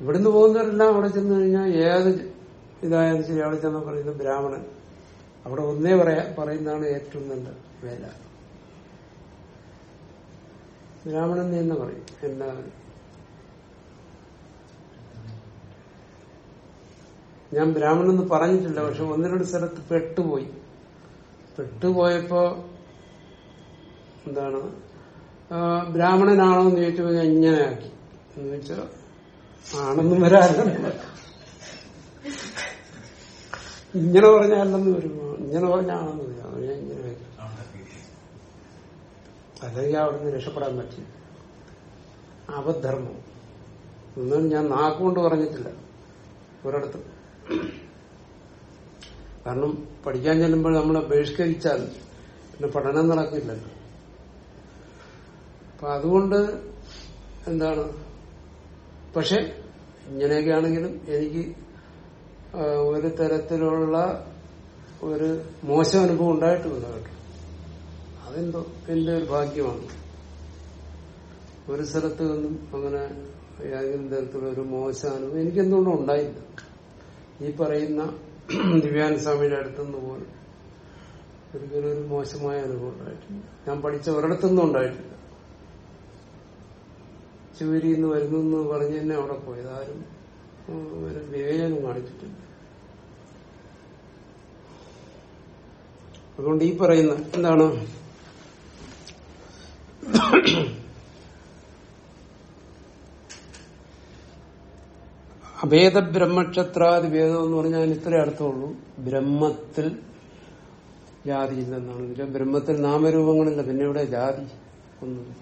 ഇവിടുന്ന് പോകുന്നവരെല്ലാം അവിടെ ചെന്ന് കഴിഞ്ഞാൽ ഏത് ഇതായാലും ശരി അവിടെ ചെന്ന് പറയുന്നത് ബ്രാഹ്മണൻ. അവിടെ ഒന്നേ പറയാ പറയുന്നതാണ് ഏറ്റവും നല്ല വേല. ബ്രാഹ്മണൻ എന്ന് പറയും. എല്ലാവരും ഞാൻ ബ്രാഹ്മണൻ എന്ന് പറഞ്ഞിട്ടില്ല പക്ഷെ ഒന്ന് രണ്ട് സ്ഥലത്ത് പെട്ടുപോയി. പെട്ടുപോയപ്പോ എന്താണ്? ബ്രാഹ്മണനാണോ എന്ന് ചോദിച്ചപ്പോ ഞാൻ ഇങ്ങനെ ആക്കി. എന്ന് വെച്ചാൽ ആണെന്നും വരാറില്ല ഇങ്ങനെ പറഞ്ഞാലെന്ന് വരുമ്പോ ഇങ്ങനെ പറഞ്ഞാണെന്ന് വരും അത് ഞാൻ ഇങ്ങനെ വരും അല്ലെങ്കിൽ അവിടുന്ന് രക്ഷപ്പെടാൻ പറ്റില്ല അബദ്ധർമ്മം. ഒന്നും ഞാൻ നാക്കുകൊണ്ട് പറഞ്ഞിട്ടില്ല. ഒരിടത്തും. കാരണം പഠിക്കാൻ ചെല്ലുമ്പോൾ നമ്മളെ ബഹിഷ്കരിച്ചാൽ പിന്നെ പഠനം നടക്കില്ലല്ലോ. അപ്പൊ അതുകൊണ്ട് എന്താണ്? പക്ഷെ ഇങ്ങനെയൊക്കെ ആണെങ്കിലും എനിക്ക് ഒരു തരത്തിലുള്ള ഒരു മോശം അനുഭവം ഉണ്ടായിട്ടുമില്ല കേട്ടോ. അതെന്തോ എന്റെ ഒരു ഭാഗ്യമാണ്. ഒരു സ്ഥലത്ത് നിന്നും അങ്ങനെ ഏതെങ്കിലും തരത്തിലുള്ള ഒരു മോശാനും എനിക്കെന്തുകൊണ്ടും ഉണ്ടായില്ല. ഈ പറയുന്ന ദിവ്യാനന്ദ സ്വാമിയുടെ അടുത്തുനിന്ന് പോലും ഒരിക്കലും ഒരു മോശമായ അനുഭവം ഉണ്ടായിട്ടില്ല. ഞാൻ പഠിച്ച ഒരിടത്തുനിന്നും ഉണ്ടായിട്ടില്ല. ചുവരി നിന്ന് വരുന്നു എന്ന് പറഞ്ഞു തന്നെ അവിടെ പോയത്. ആരും ഒരു വിവേചനം കാണിച്ചിട്ടില്ല. അതുകൊണ്ട് ഈ പറയുന്ന എന്താണ് അഭേദ ബ്രഹ്മക്ഷത്രാദി ഭേദം എന്ന് പറഞ്ഞാൽ ഇത്രേ അർത്ഥമുള്ളൂ. ബ്രഹ്മത്തിൽ ജാതിയില്ലെന്നാണ് എന്നുവെച്ചാൽ ബ്രഹ്മത്തിൽ നാമരൂപങ്ങളില്ല പിന്നെ ഇവിടെ ജാതി ഒന്നും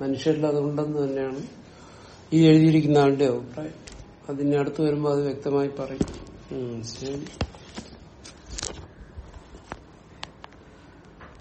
മനുഷ്യരിൽ അതുണ്ടെന്ന് തന്നെയാണ് ഈ എഴുതിയിരിക്കുന്ന ആളുടെ അഭിപ്രായം. അതിന് അടുത്ത് വരുമ്പോൾ അത് വ്യക്തമായി പറയും. ശരി.